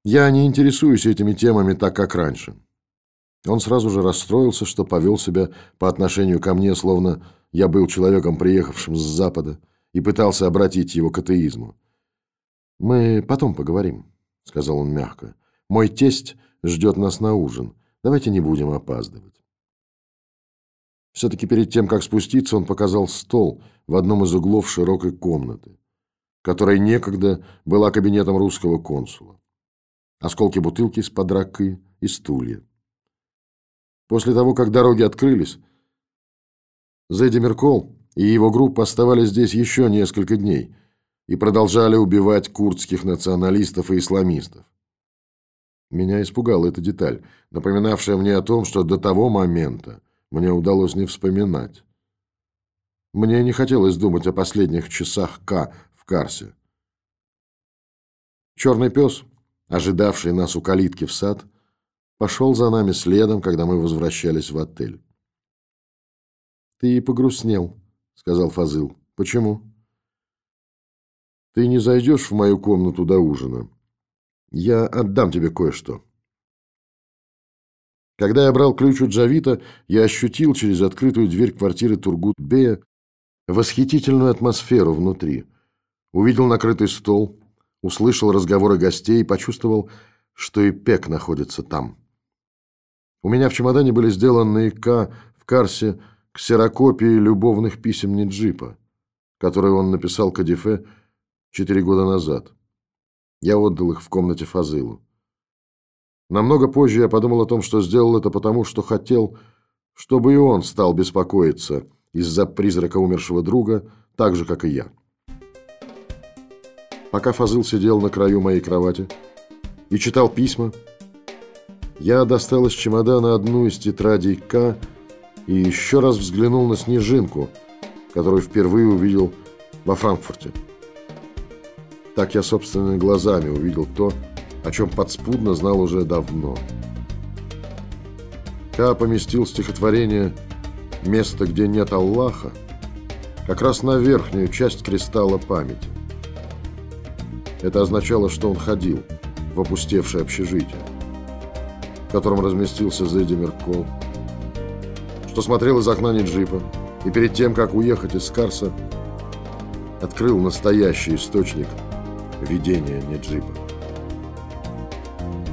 A: «Я не интересуюсь этими темами так, как раньше». Он сразу же расстроился, что повел себя по отношению ко мне, словно я был человеком, приехавшим с Запада, и пытался обратить его к атеизму. «Мы потом поговорим», — сказал он мягко. «Мой тесть ждет нас на ужин. Давайте не будем опаздывать». Все-таки перед тем, как спуститься, он показал стол в одном из углов широкой комнаты, которая некогда была кабинетом русского консула. Осколки бутылки из-под ракы и стулья. После того, как дороги открылись, Зэдди Меркол и его группа оставались здесь еще несколько дней и продолжали убивать курдских националистов и исламистов. Меня испугала эта деталь, напоминавшая мне о том, что до того момента мне удалось не вспоминать. Мне не хотелось думать о последних часах К в Карсе. Черный пес, ожидавший нас у калитки в сад, пошел за нами следом, когда мы возвращались в отель. «Ты погрустнел», — сказал Фазыл. «Почему?» «Ты не зайдешь в мою комнату до ужина. Я отдам тебе кое-что». Когда я брал ключ у Джавита, я ощутил через открытую дверь квартиры Тургут-Бея восхитительную атмосферу внутри. Увидел накрытый стол, услышал разговоры гостей и почувствовал, что и Пек находится там. У меня в чемодане были сделаны К в Карсе ксерокопии любовных писем Ниджипа, которые он написал Кадифе четыре года назад. Я отдал их в комнате Фазылу. Намного позже я подумал о том, что сделал это потому, что хотел, чтобы и он стал беспокоиться из-за призрака умершего друга, так же, как и я. Пока Фазыл сидел на краю моей кровати и читал письма, я достал из чемодана одну из тетрадей К и еще раз взглянул на снежинку, которую впервые увидел во Франкфурте. Так я собственными глазами увидел то, о чем подспудно знал уже давно. Ка поместил стихотворение «Место, где нет Аллаха» как раз на верхнюю часть кристалла памяти. Это означало, что он ходил в опустевшее общежитие, в котором разместился Зэдди Меркол, что смотрел из окна Ниджипа и перед тем, как уехать из Карса, открыл настоящий источник видения Ниджипа.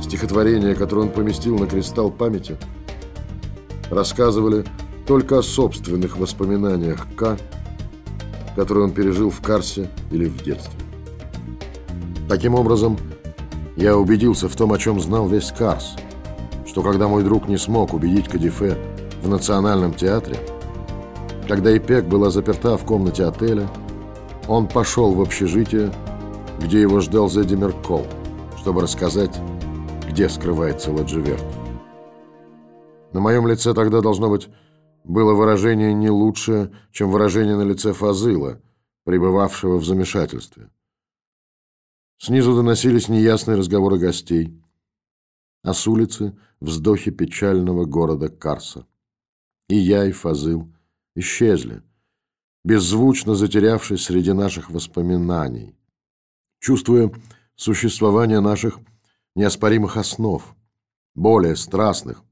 A: Стихотворения, которые он поместил на кристалл памяти, рассказывали только о собственных воспоминаниях К, которые он пережил в Карсе или в детстве. Таким образом, я убедился в том, о чем знал весь Карс, что когда мой друг не смог убедить Кадифе в Национальном театре, когда Ипек была заперта в комнате отеля, он пошел в общежитие, где его ждал Зедди Меркол, чтобы рассказать где скрывается Ладживерт. На моем лице тогда, должно быть, было выражение не лучшее, чем выражение на лице Фазыла, пребывавшего в замешательстве. Снизу доносились неясные разговоры гостей, а с улицы вздохи печального города Карса. И я, и Фазыл исчезли, беззвучно затерявшись среди наших воспоминаний, чувствуя существование наших неоспоримых основ, более страстных,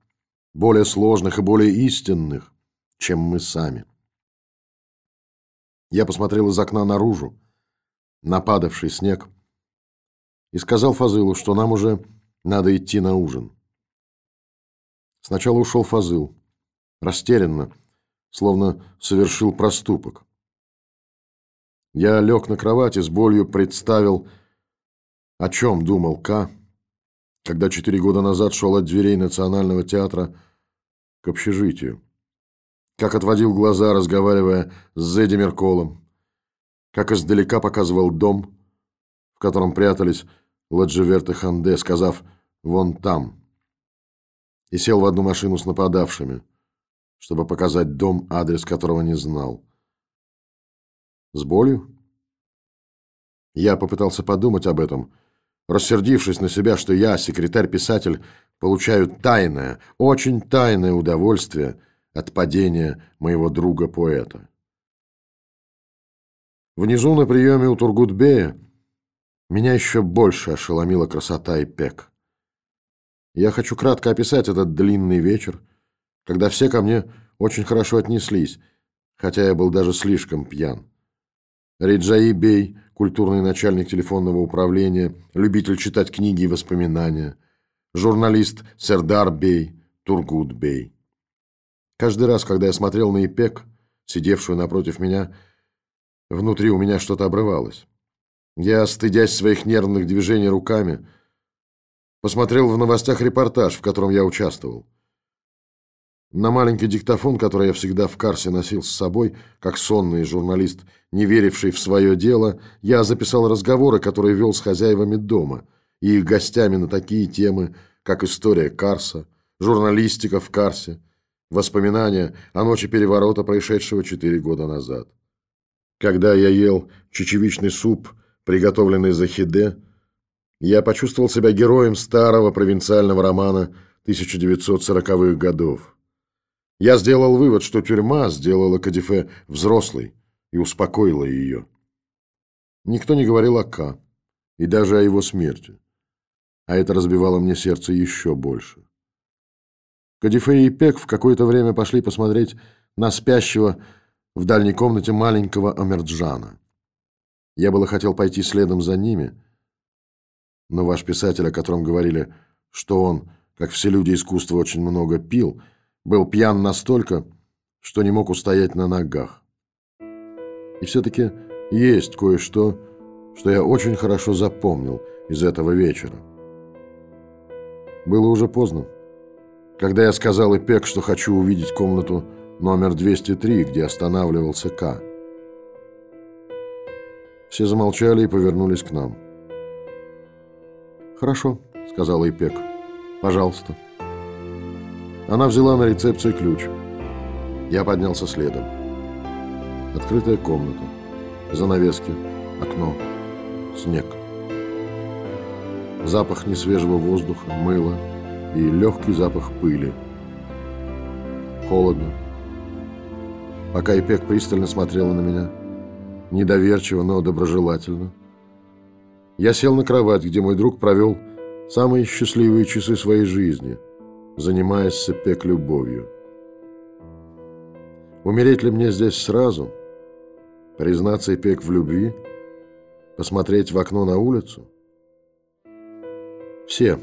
A: более сложных и более истинных, чем мы сами. Я посмотрел из окна наружу, на падавший снег, и сказал Фазылу, что нам уже надо идти на ужин. Сначала ушел Фазыл, растерянно, словно совершил проступок. Я лег на кровати, с болью представил, о чем думал К, когда четыре года назад шел от дверей Национального театра к общежитию. Как отводил глаза, разговаривая с Зедди Мерколом. Как издалека показывал дом, в котором прятались Ладживерт и Ханде, сказав «вон там». И сел в одну машину с нападавшими, чтобы показать дом, адрес которого не знал. С болью? Я попытался подумать об этом, рассердившись на себя, что я, секретарь-писатель, получаю тайное, очень тайное удовольствие от падения моего друга-поэта. Внизу на приеме у Тургутбея меня еще больше ошеломила красота и пек. Я хочу кратко описать этот длинный вечер, когда все ко мне очень хорошо отнеслись, хотя я был даже слишком пьян. Риджаи Бей, культурный начальник телефонного управления, любитель читать книги и воспоминания, журналист Сердар Бей, Тургут Бей. Каждый раз, когда я смотрел на Ипек, сидевшую напротив меня, внутри у меня что-то обрывалось. Я, стыдясь своих нервных движений руками, посмотрел в новостях репортаж, в котором я участвовал. На маленький диктофон, который я всегда в Карсе носил с собой, как сонный журналист, не веривший в свое дело, я записал разговоры, которые вел с хозяевами дома и их гостями на такие темы, как история Карса, журналистика в Карсе, воспоминания о ночи переворота, происшедшего четыре года назад. Когда я ел чечевичный суп, приготовленный за хиде, я почувствовал себя героем старого провинциального романа 1940-х годов. Я сделал вывод, что тюрьма сделала Кадифе взрослой и успокоила ее. Никто не говорил о Ка и даже о его смерти. А это разбивало мне сердце еще больше. Кадифе и Пек в какое-то время пошли посмотреть на спящего в дальней комнате маленького Амерджана. Я было хотел пойти следом за ними, но ваш писатель, о котором говорили, что он, как все люди искусства, очень много пил – был пьян настолько, что не мог устоять на ногах. И все-таки есть кое-что, что я очень хорошо запомнил из этого вечера. Было уже поздно. Когда я сказал Ипек, что хочу увидеть комнату номер 203, где останавливался К. Все замолчали и повернулись к нам. «Хорошо», — сказала Ипек. «Пожалуйста». Она взяла на рецепции ключ. Я поднялся следом. Открытая комната. Занавески. Окно. Снег. Запах несвежего воздуха, мыла и легкий запах пыли. Холодно. Пока Ипек пристально смотрела на меня, недоверчиво, но доброжелательно, я сел на кровать, где мой друг провел самые счастливые часы своей жизни – занимаясь сепек любовью. Умереть ли мне здесь сразу? Признаться Ипек в любви? Посмотреть в окно на улицу? Все,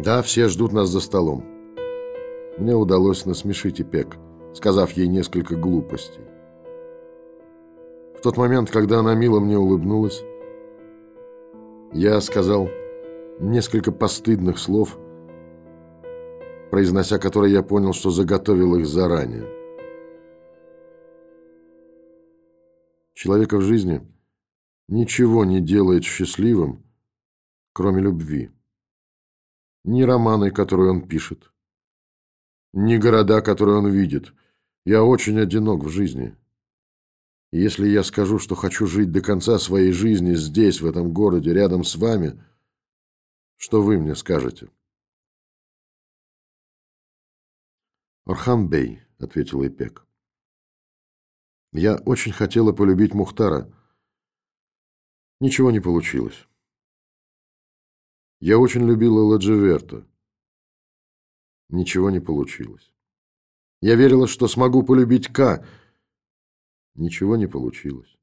A: да, все ждут нас за столом. Мне удалось насмешить Ипек, сказав ей несколько глупостей. В тот момент, когда она мило мне улыбнулась, я сказал несколько постыдных слов – произнося которые я понял, что заготовил их заранее. Человека в жизни ничего не делает счастливым, кроме любви. Ни романы, которые он пишет, ни города, которые он видит. Я очень одинок в жизни. Если я скажу, что хочу жить до конца своей жизни здесь, в этом городе, рядом с вами, что вы мне скажете? «Орхан-бей», — ответил Ипек. «Я очень хотела полюбить Мухтара. Ничего не получилось. Я очень любила Ладживерта. Ничего не получилось. Я верила, что смогу полюбить К. Ничего не получилось.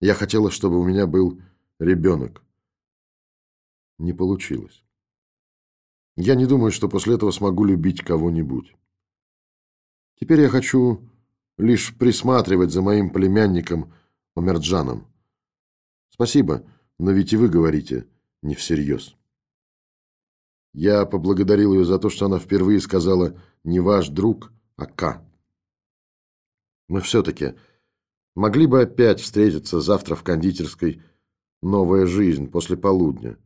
A: Я хотела, чтобы у меня был ребенок. Не получилось. Я не думаю, что после этого смогу любить кого-нибудь. Теперь я хочу лишь присматривать за моим племянником Омерджаном. Спасибо, но ведь и вы говорите не всерьез. Я поблагодарил ее за то, что она впервые сказала не ваш друг, а К. Мы все-таки могли бы опять встретиться завтра в кондитерской «Новая жизнь» после полудня,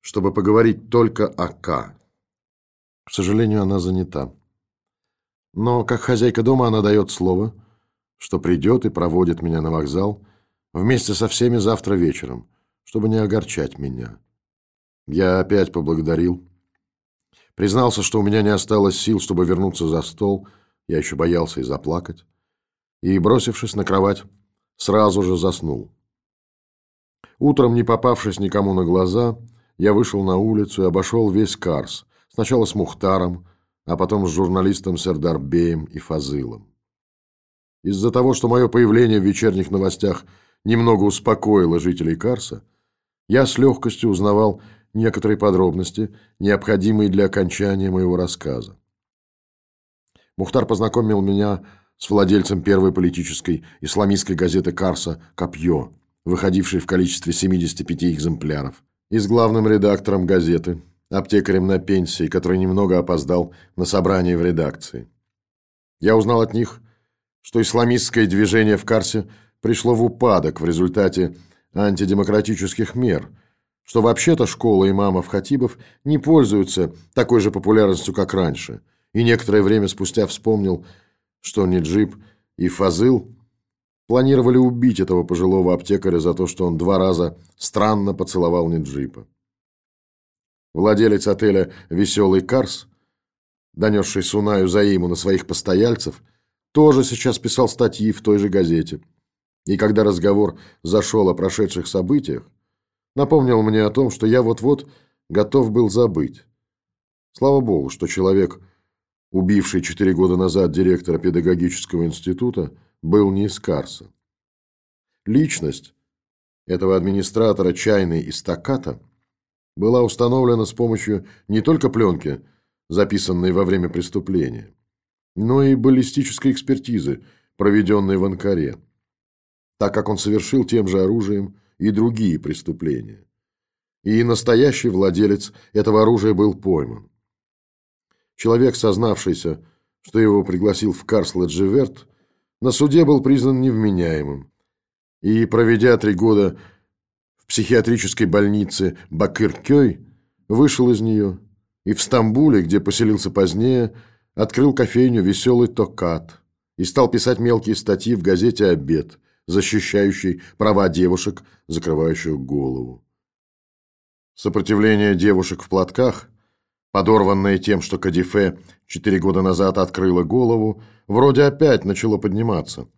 A: чтобы поговорить только о К. К сожалению, она занята. Но как хозяйка дома она дает слово, что придет и проводит меня на вокзал вместе со всеми завтра вечером, чтобы не огорчать меня. Я опять поблагодарил. Признался, что у меня не осталось сил, чтобы вернуться за стол, я еще боялся и заплакать, и, бросившись на кровать, сразу же заснул. Утром, не попавшись никому на глаза, я вышел на улицу и обошел весь Карс, сначала с Мухтаром, а потом с журналистом Сердарбеем и Фазылом. Из-за того, что мое появление в вечерних новостях немного успокоило жителей Карса, я с легкостью узнавал некоторые подробности, необходимые для окончания моего рассказа. Мухтар познакомил меня с владельцем первой политической исламистской газеты Карса «Копье», выходившей в количестве 75 экземпляров, и с главным редактором газеты, аптекарем на пенсии, который немного опоздал на собрание в редакции. Я узнал от них, что исламистское движение в Карсе пришло в упадок в результате антидемократических мер, что вообще-то школа имамов-хатибов не пользуется такой же популярностью, как раньше, и некоторое время спустя вспомнил, что Ниджиб и Фазыл планировали убить этого пожилого аптекаря за то, что он два раза странно поцеловал Ниджипа. Владелец отеля «Веселый Карс», донесший Сунаю Заиму на своих постояльцев, тоже сейчас писал статьи в той же газете. И когда разговор зашел о прошедших событиях, напомнил мне о том, что я вот-вот готов был забыть. Слава богу, что человек, убивший четыре года назад директора педагогического института, был не из Карса. Личность этого администратора чайной и стаката была установлена с помощью не только пленки, записанной во время преступления, но и баллистической экспертизы, проведенной в Анкаре, так как он совершил тем же оружием и другие преступления. И настоящий владелец этого оружия был пойман. Человек, сознавшийся, что его пригласил в Карс-Ладжеверт, на суде был признан невменяемым. И, проведя три года психиатрической больнице Бакыр-Кёй, вышел из нее и в Стамбуле, где поселился позднее, открыл кофейню «Веселый Токат» и стал писать мелкие статьи в газете «Обед», защищающей права девушек, закрывающих голову. Сопротивление девушек в платках, подорванное тем, что Кадифе четыре года назад открыла голову, вроде опять начало подниматься.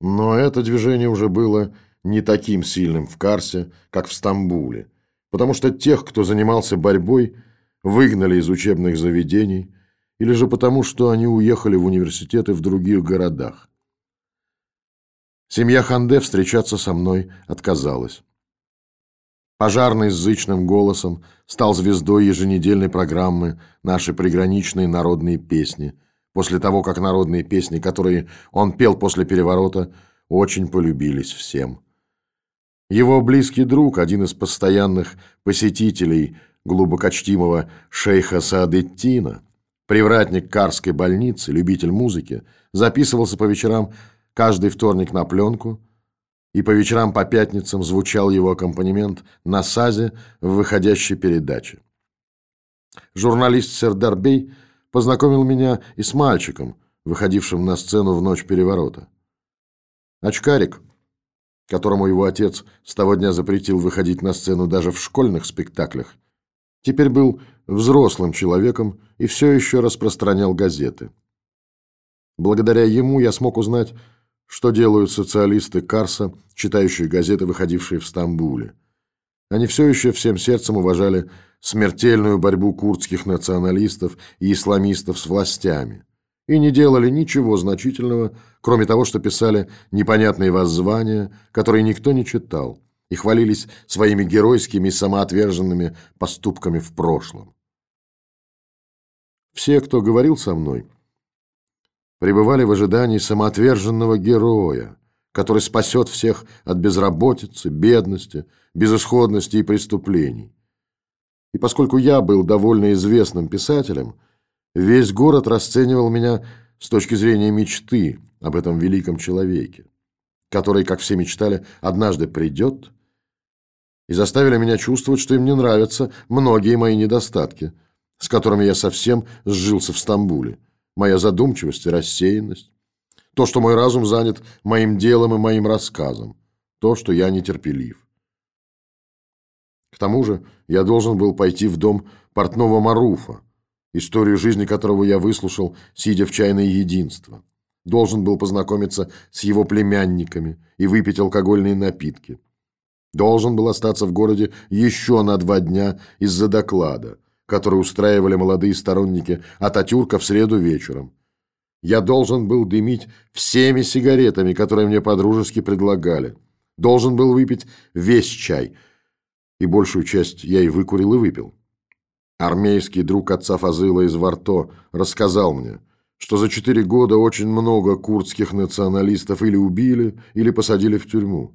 A: Но это движение уже было не таким сильным в Карсе, как в Стамбуле, потому что тех, кто занимался борьбой, выгнали из учебных заведений, или же потому, что они уехали в университеты в других городах. Семья Ханде встречаться со мной отказалась. Пожарный с зычным голосом стал звездой еженедельной программы нашей приграничной народные песни, после того, как народные песни, которые он пел после переворота, очень полюбились всем. Его близкий друг, один из постоянных посетителей глубокочтимого шейха Саадеттина, привратник Карской больницы, любитель музыки, записывался по вечерам каждый вторник на пленку, и по вечерам по пятницам звучал его аккомпанемент на сазе в выходящей передаче. Журналист Сердарбей познакомил меня и с мальчиком, выходившим на сцену в ночь переворота. Очкарик, которому его отец с того дня запретил выходить на сцену даже в школьных спектаклях, теперь был взрослым человеком и все еще распространял газеты. Благодаря ему я смог узнать, что делают социалисты Карса, читающие газеты, выходившие в Стамбуле. Они все еще всем сердцем уважали смертельную борьбу курдских националистов и исламистов с властями и не делали ничего значительного, кроме того, что писали непонятные воззвания, которые никто не читал, и хвалились своими геройскими и самоотверженными поступками в прошлом. Все, кто говорил со мной, пребывали в ожидании самоотверженного героя, который спасет всех от безработицы, бедности, безысходности и преступлений. И поскольку я был довольно известным писателем, весь город расценивал меня с точки зрения мечты об этом великом человеке, который, как все мечтали, однажды придет, и заставили меня чувствовать, что им не нравятся многие мои недостатки, с которыми я совсем сжился в Стамбуле, моя задумчивость и рассеянность, то, что мой разум занят моим делом и моим рассказом, то, что я нетерпелив. К тому же я должен был пойти в дом портного Маруфа, историю жизни которого я выслушал, сидя в чайное единство. Должен был познакомиться с его племянниками и выпить алкогольные напитки. Должен был остаться в городе еще на два дня из-за доклада, который устраивали молодые сторонники Ататюрка в среду вечером. Я должен был дымить всеми сигаретами, которые мне подружески предлагали. Должен был выпить весь чай – и большую часть я и выкурил и выпил. Армейский друг отца Фазыла из Варто рассказал мне, что за четыре года очень много курдских националистов или убили, или посадили в тюрьму.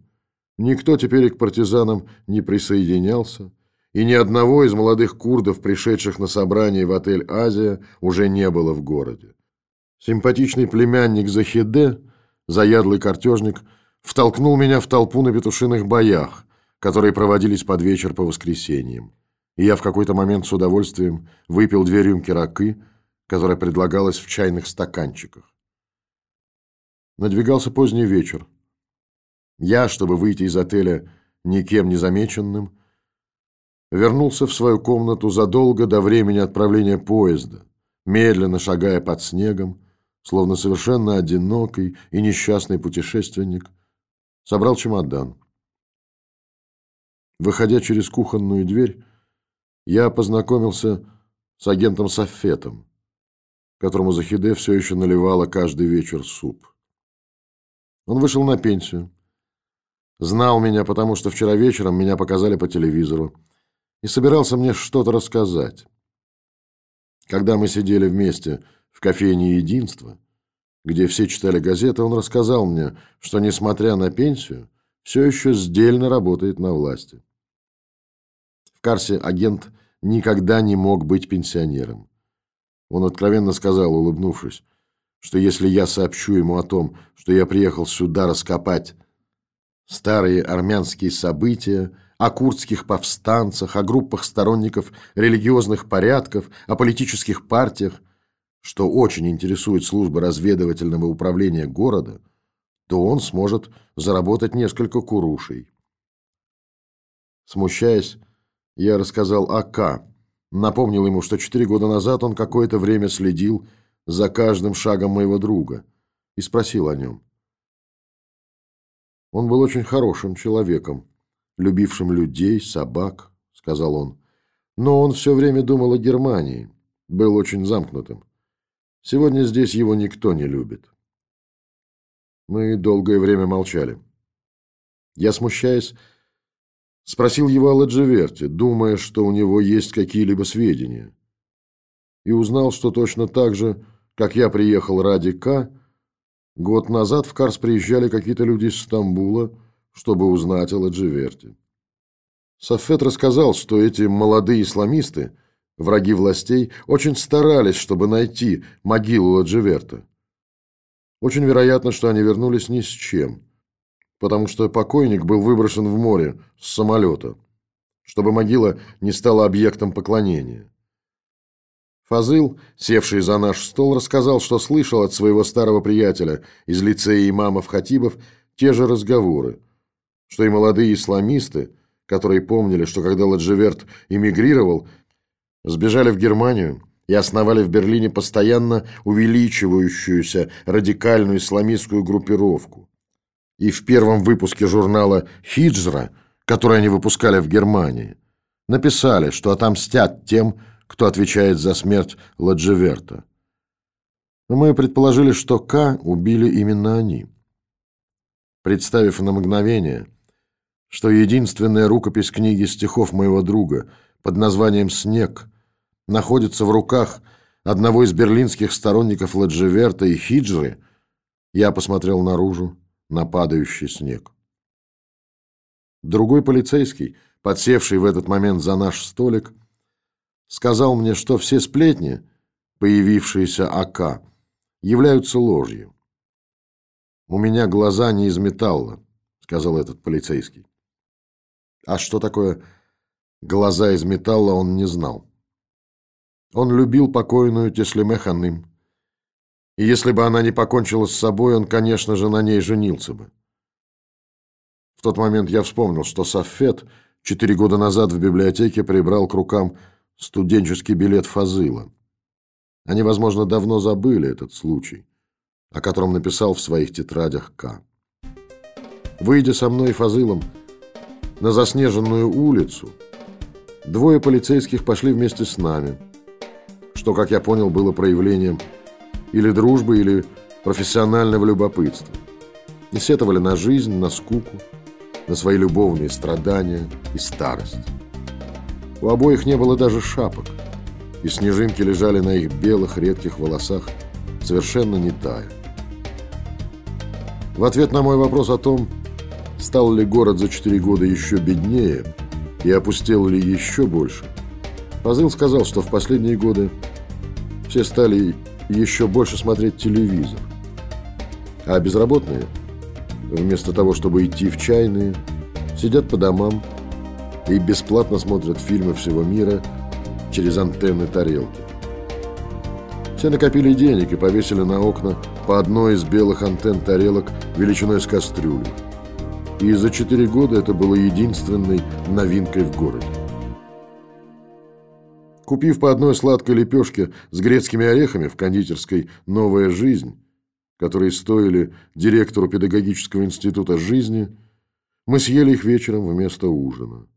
A: Никто теперь к партизанам не присоединялся, и ни одного из молодых курдов, пришедших на собрание в отель «Азия», уже не было в городе. Симпатичный племянник Захиде, заядлый картежник, втолкнул меня в толпу на петушиных боях, которые проводились под вечер по воскресеньям. И я в какой-то момент с удовольствием выпил две рюмки ракы, которая предлагалась в чайных стаканчиках. Надвигался поздний вечер. Я, чтобы выйти из отеля никем не замеченным, вернулся в свою комнату задолго до времени отправления поезда, медленно шагая под снегом, словно совершенно одинокий и несчастный путешественник, собрал чемодан. Выходя через кухонную дверь, я познакомился с агентом Софетом, которому Захиде все еще наливала каждый вечер суп. Он вышел на пенсию. Знал меня, потому что вчера вечером меня показали по телевизору и собирался мне что-то рассказать. Когда мы сидели вместе в кофейне «Единство», где все читали газеты, он рассказал мне, что, несмотря на пенсию, все еще сдельно работает на власти. В Карсе агент никогда не мог быть пенсионером. Он откровенно сказал, улыбнувшись, что если я сообщу ему о том, что я приехал сюда раскопать старые армянские события, о курдских повстанцах, о группах сторонников религиозных порядков, о политических партиях, что очень интересует служба разведывательного управления города, то он сможет заработать несколько курушей. Смущаясь, я рассказал АК, напомнил ему, что четыре года назад он какое-то время следил за каждым шагом моего друга и спросил о нем. Он был очень хорошим человеком, любившим людей, собак, сказал он. Но он все время думал о Германии, был очень замкнутым. Сегодня здесь его никто не любит. Мы долгое время молчали. Я, смущаясь, Спросил его о Ладжеверте, думая, что у него есть какие-либо сведения. И узнал, что точно так же, как я приехал ради К, год назад в Карс приезжали какие-то люди из Стамбула, чтобы узнать о Ладжеверте. Сафет рассказал, что эти молодые исламисты, враги властей, очень старались, чтобы найти могилу Ладжеверта. Очень вероятно, что они вернулись ни с чем – потому что покойник был выброшен в море с самолета, чтобы могила не стала объектом поклонения. Фазыл, севший за наш стол, рассказал, что слышал от своего старого приятеля из лицея имамов-хатибов те же разговоры, что и молодые исламисты, которые помнили, что когда Ладжеверт эмигрировал, сбежали в Германию и основали в Берлине постоянно увеличивающуюся радикальную исламистскую группировку и в первом выпуске журнала «Хиджра», который они выпускали в Германии, написали, что отомстят тем, кто отвечает за смерть Ладжеверта. Но мы предположили, что К убили именно они. Представив на мгновение, что единственная рукопись книги стихов моего друга под названием «Снег» находится в руках одного из берлинских сторонников Ладжеверта и Хиджры, я посмотрел наружу на падающий снег. Другой полицейский, подсевший в этот момент за наш столик, сказал мне, что все сплетни, появившиеся АК, являются ложью. «У меня глаза не из металла», — сказал этот полицейский. А что такое глаза из металла, он не знал. Он любил покойную Теслиме Ханым. И если бы она не покончила с собой, он, конечно же, на ней женился бы. В тот момент я вспомнил, что Сафет четыре года назад в библиотеке прибрал к рукам студенческий билет Фазыла. Они, возможно, давно забыли этот случай, о котором написал в своих тетрадях К. Выйдя со мной и Фазылом на заснеженную улицу, двое полицейских пошли вместе с нами, что, как я понял, было проявлением или дружбы, или профессионального любопытства. И сетовали на жизнь, на скуку, на свои любовные страдания и старость. У обоих не было даже шапок, и снежинки лежали на их белых редких волосах, совершенно не тая. В ответ на мой вопрос о том, стал ли город за четыре года еще беднее и опустел ли еще больше, Пазыл сказал, что в последние годы все стали еще больше смотреть телевизор, а безработные, вместо того, чтобы идти в чайные, сидят по домам и бесплатно смотрят фильмы всего мира через антенны тарелки. Все накопили денег и повесили на окна по одной из белых антенн тарелок величиной с кастрюлю. И за четыре года это было единственной новинкой в городе. Купив по одной сладкой лепешке с грецкими орехами в кондитерской «Новая жизнь», которые стоили директору педагогического института жизни, мы съели их вечером вместо ужина.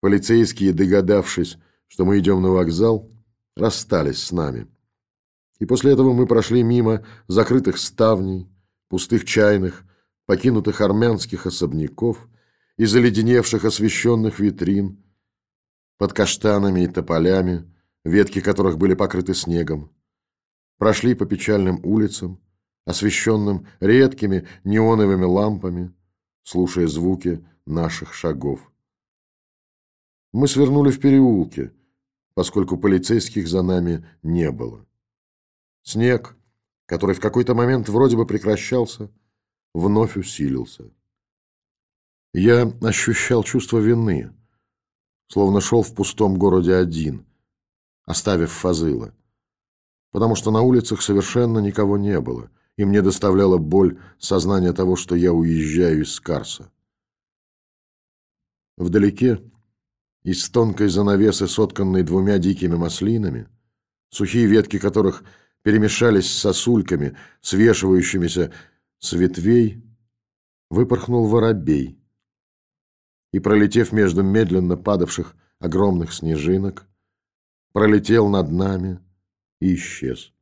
A: Полицейские, догадавшись, что мы идем на вокзал, расстались с нами. И после этого мы прошли мимо закрытых ставней, пустых чайных, покинутых армянских особняков и заледеневших освещенных витрин, под каштанами и тополями, ветки которых были покрыты снегом. Прошли по печальным улицам, освещенным редкими неоновыми лампами, слушая звуки наших шагов. Мы свернули в переулке, поскольку полицейских за нами не было. Снег, который в какой-то момент вроде бы прекращался, вновь усилился. Я ощущал чувство вины, словно шел в пустом городе один, оставив Фазыла, потому что на улицах совершенно никого не было, и мне доставляло боль сознание того, что я уезжаю из Карса. Вдалеке, из тонкой занавесы, сотканной двумя дикими маслинами, сухие ветки которых перемешались с сосульками, свешивающимися с ветвей выпорхнул воробей и, пролетев между медленно падавших огромных снежинок, пролетел над нами и исчез.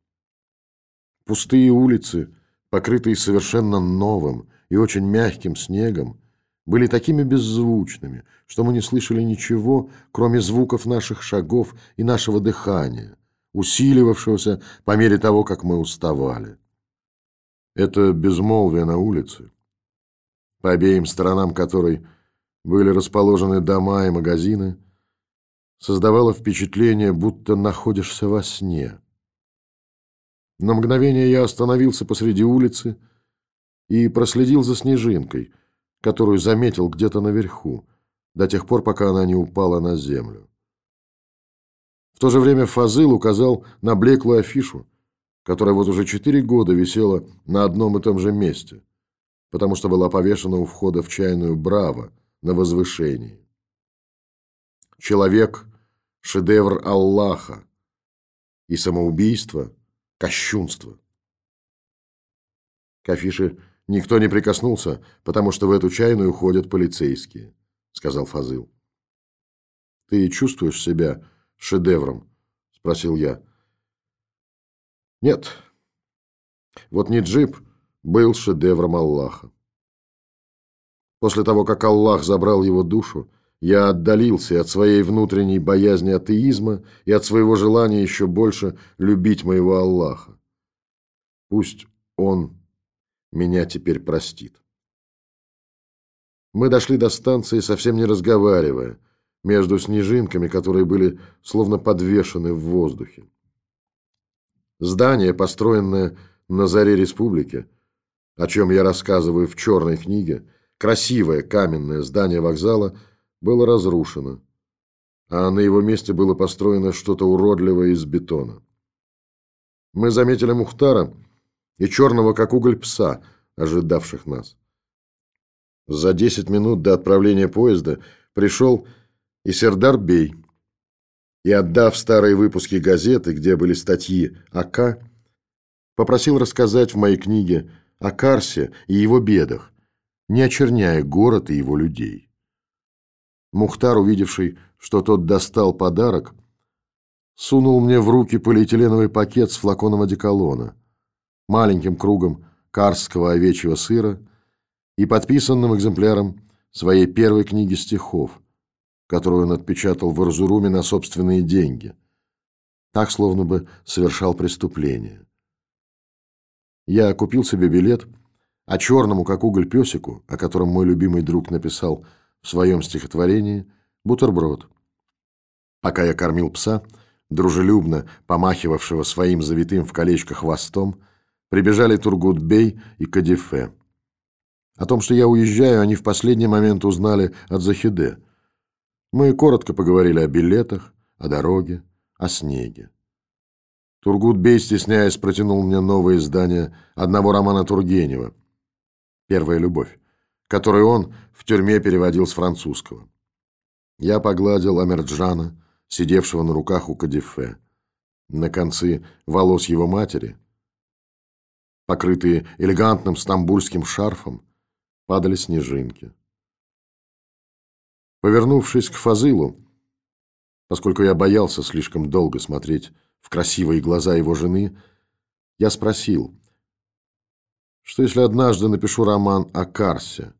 A: Пустые улицы, покрытые совершенно новым и очень мягким снегом, были такими беззвучными, что мы не слышали ничего, кроме звуков наших шагов и нашего дыхания, усиливавшегося по мере того, как мы уставали. Это безмолвие на улице, по обеим сторонам которой были расположены дома и магазины, создавало впечатление, будто находишься во сне. На мгновение я остановился посреди улицы и проследил за снежинкой, которую заметил где-то наверху, до тех пор, пока она не упала на землю. В то же время Фазыл указал на блеклую афишу, которая вот уже четыре года висела на одном и том же месте, потому что была повешена у входа в чайную «Браво» на возвышении. Человек – шедевр Аллаха, и самоубийство – кощунство. К афише никто не прикоснулся, потому что в эту чайную ходят полицейские, сказал Фазыл. Ты чувствуешь себя шедевром? Спросил я. Нет. Вот не джип был шедевром Аллаха. После того, как Аллах забрал его душу, я отдалился от своей внутренней боязни атеизма, и от своего желания еще больше любить моего Аллаха. Пусть Он меня теперь простит. Мы дошли до станции, совсем не разговаривая, между снежинками, которые были словно подвешены в воздухе. Здание, построенное на заре республики, о чем я рассказываю в черной книге, красивое каменное здание вокзала, было разрушено, а на его месте было построено что-то уродливое из бетона. Мы заметили Мухтара и черного, как уголь пса, ожидавших нас. За десять минут до отправления поезда пришел и Сердар Бей, и, отдав старые выпуски газеты, где были статьи АК, попросил рассказать в моей книге о Карсе и его бедах, не очерняя город и его людей. Мухтар, увидевший, что тот достал подарок, сунул мне в руки полиэтиленовый пакет с флаконом одеколона, маленьким кругом карского овечьего сыра и подписанным экземпляром своей первой книги стихов, которую он отпечатал в Арзуруме на собственные деньги. Так, словно бы совершал преступление. Я купил себе билет, а черному, как уголь песику, о котором мой любимый друг написал в своем стихотворении, бутерброд. Пока я кормил пса, дружелюбно помахивавшего своим завитым в колечко хвостом, прибежали Тургутбей и Кадифе. О том, что я уезжаю, они в последний момент узнали от Захиде. Мы коротко поговорили о билетах, о дороге, о снеге. Тургутбей, стесняясь, протянул мне новое издание одного романа Тургенева «Первая любовь», который он в тюрьме переводил с французского. Я погладил Амерджана, сидевшего на руках у Кадифе. На концы волос его матери, покрытые элегантным стамбульским шарфом, падали снежинки. Повернувшись к Фазылу, поскольку я боялся слишком долго смотреть в красивые глаза его жены, я спросил, что если однажды напишу роман о Карсе,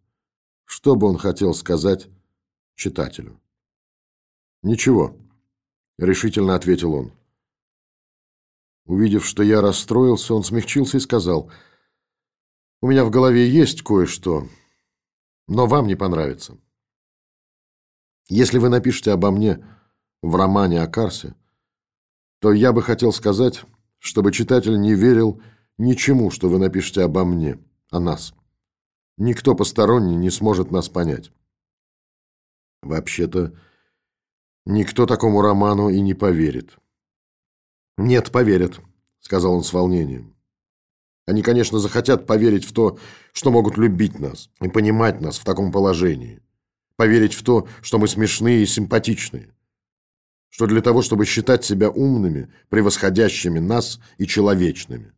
A: что бы он хотел сказать читателю? «Ничего», — решительно ответил он. Увидев, что я расстроился, он смягчился и сказал, «У меня в голове есть кое-что, но вам не понравится. Если вы напишете обо мне в романе о Карсе, то я бы хотел сказать, чтобы читатель не верил ничему, что вы напишете обо мне, о нас. Никто посторонний не сможет нас понять. Вообще-то, никто такому роману и не поверит. Нет, поверят, сказал он с волнением. Они, конечно, захотят поверить в то, что могут любить нас и понимать нас в таком положении. Поверить в то, что мы смешные и симпатичные. Что для того, чтобы считать себя умными, превосходящими нас и человечными.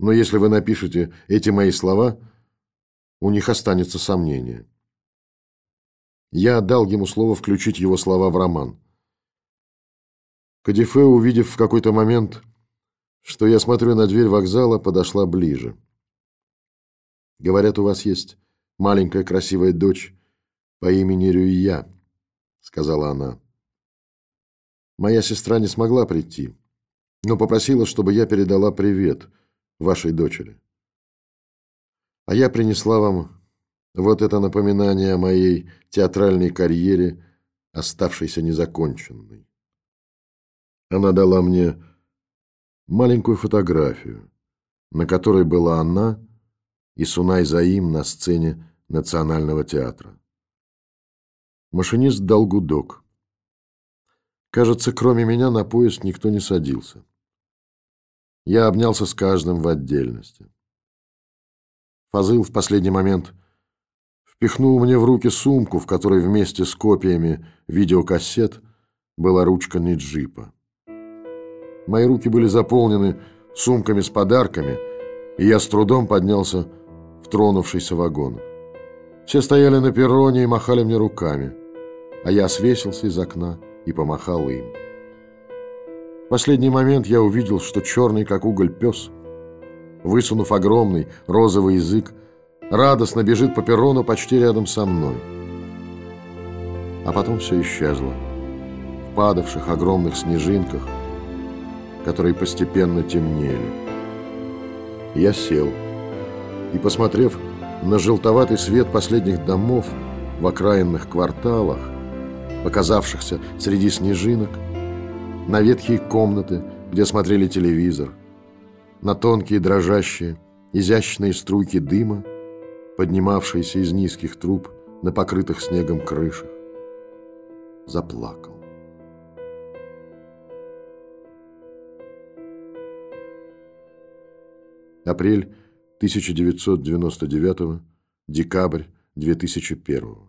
A: Но если вы напишете эти мои слова, у них останется сомнение. Я дал ему слово включить его слова в роман. Кадифе, увидев в какой-то момент что я смотрю на дверь вокзала, подошла ближе. «Говорят, у вас есть маленькая красивая дочь по имени Рюия», — сказала она. «Моя сестра не смогла прийти, но попросила, чтобы я передала привет вашей дочери. А я принесла вам вот это напоминание о моей театральной карьере, оставшейся незаконченной. Она дала мне маленькую фотографию, на которой была она и Сунай Заим на сцене Национального театра. Машинист дал гудок. Кажется, кроме меня на поезд никто не садился. Я обнялся с каждым в отдельности. Фазыл в последний момент впихнул мне в руки сумку, в которой вместе с копиями видеокассет была ручка Ниджипа. Мои руки были заполнены сумками с подарками, и я с трудом поднялся в тронувшийся вагон. Все стояли на перроне и махали мне руками, а я свесился из окна и помахал им. В последний момент я увидел, что черный, как уголь, пес, высунув огромный розовый язык, радостно бежит по перрону почти рядом со мной. А потом все исчезло. В падавших огромных снежинках, которые постепенно темнели. Я сел и, посмотрев на желтоватый свет последних домов в окраинных кварталах, показавшихся среди снежинок, на ветхие комнаты, где смотрели телевизор, на тонкие дрожащие, изящные струйки дыма, поднимавшиеся из низких труб на покрытых снегом крышах, заплакал. Апрель 1999, декабрь 2001.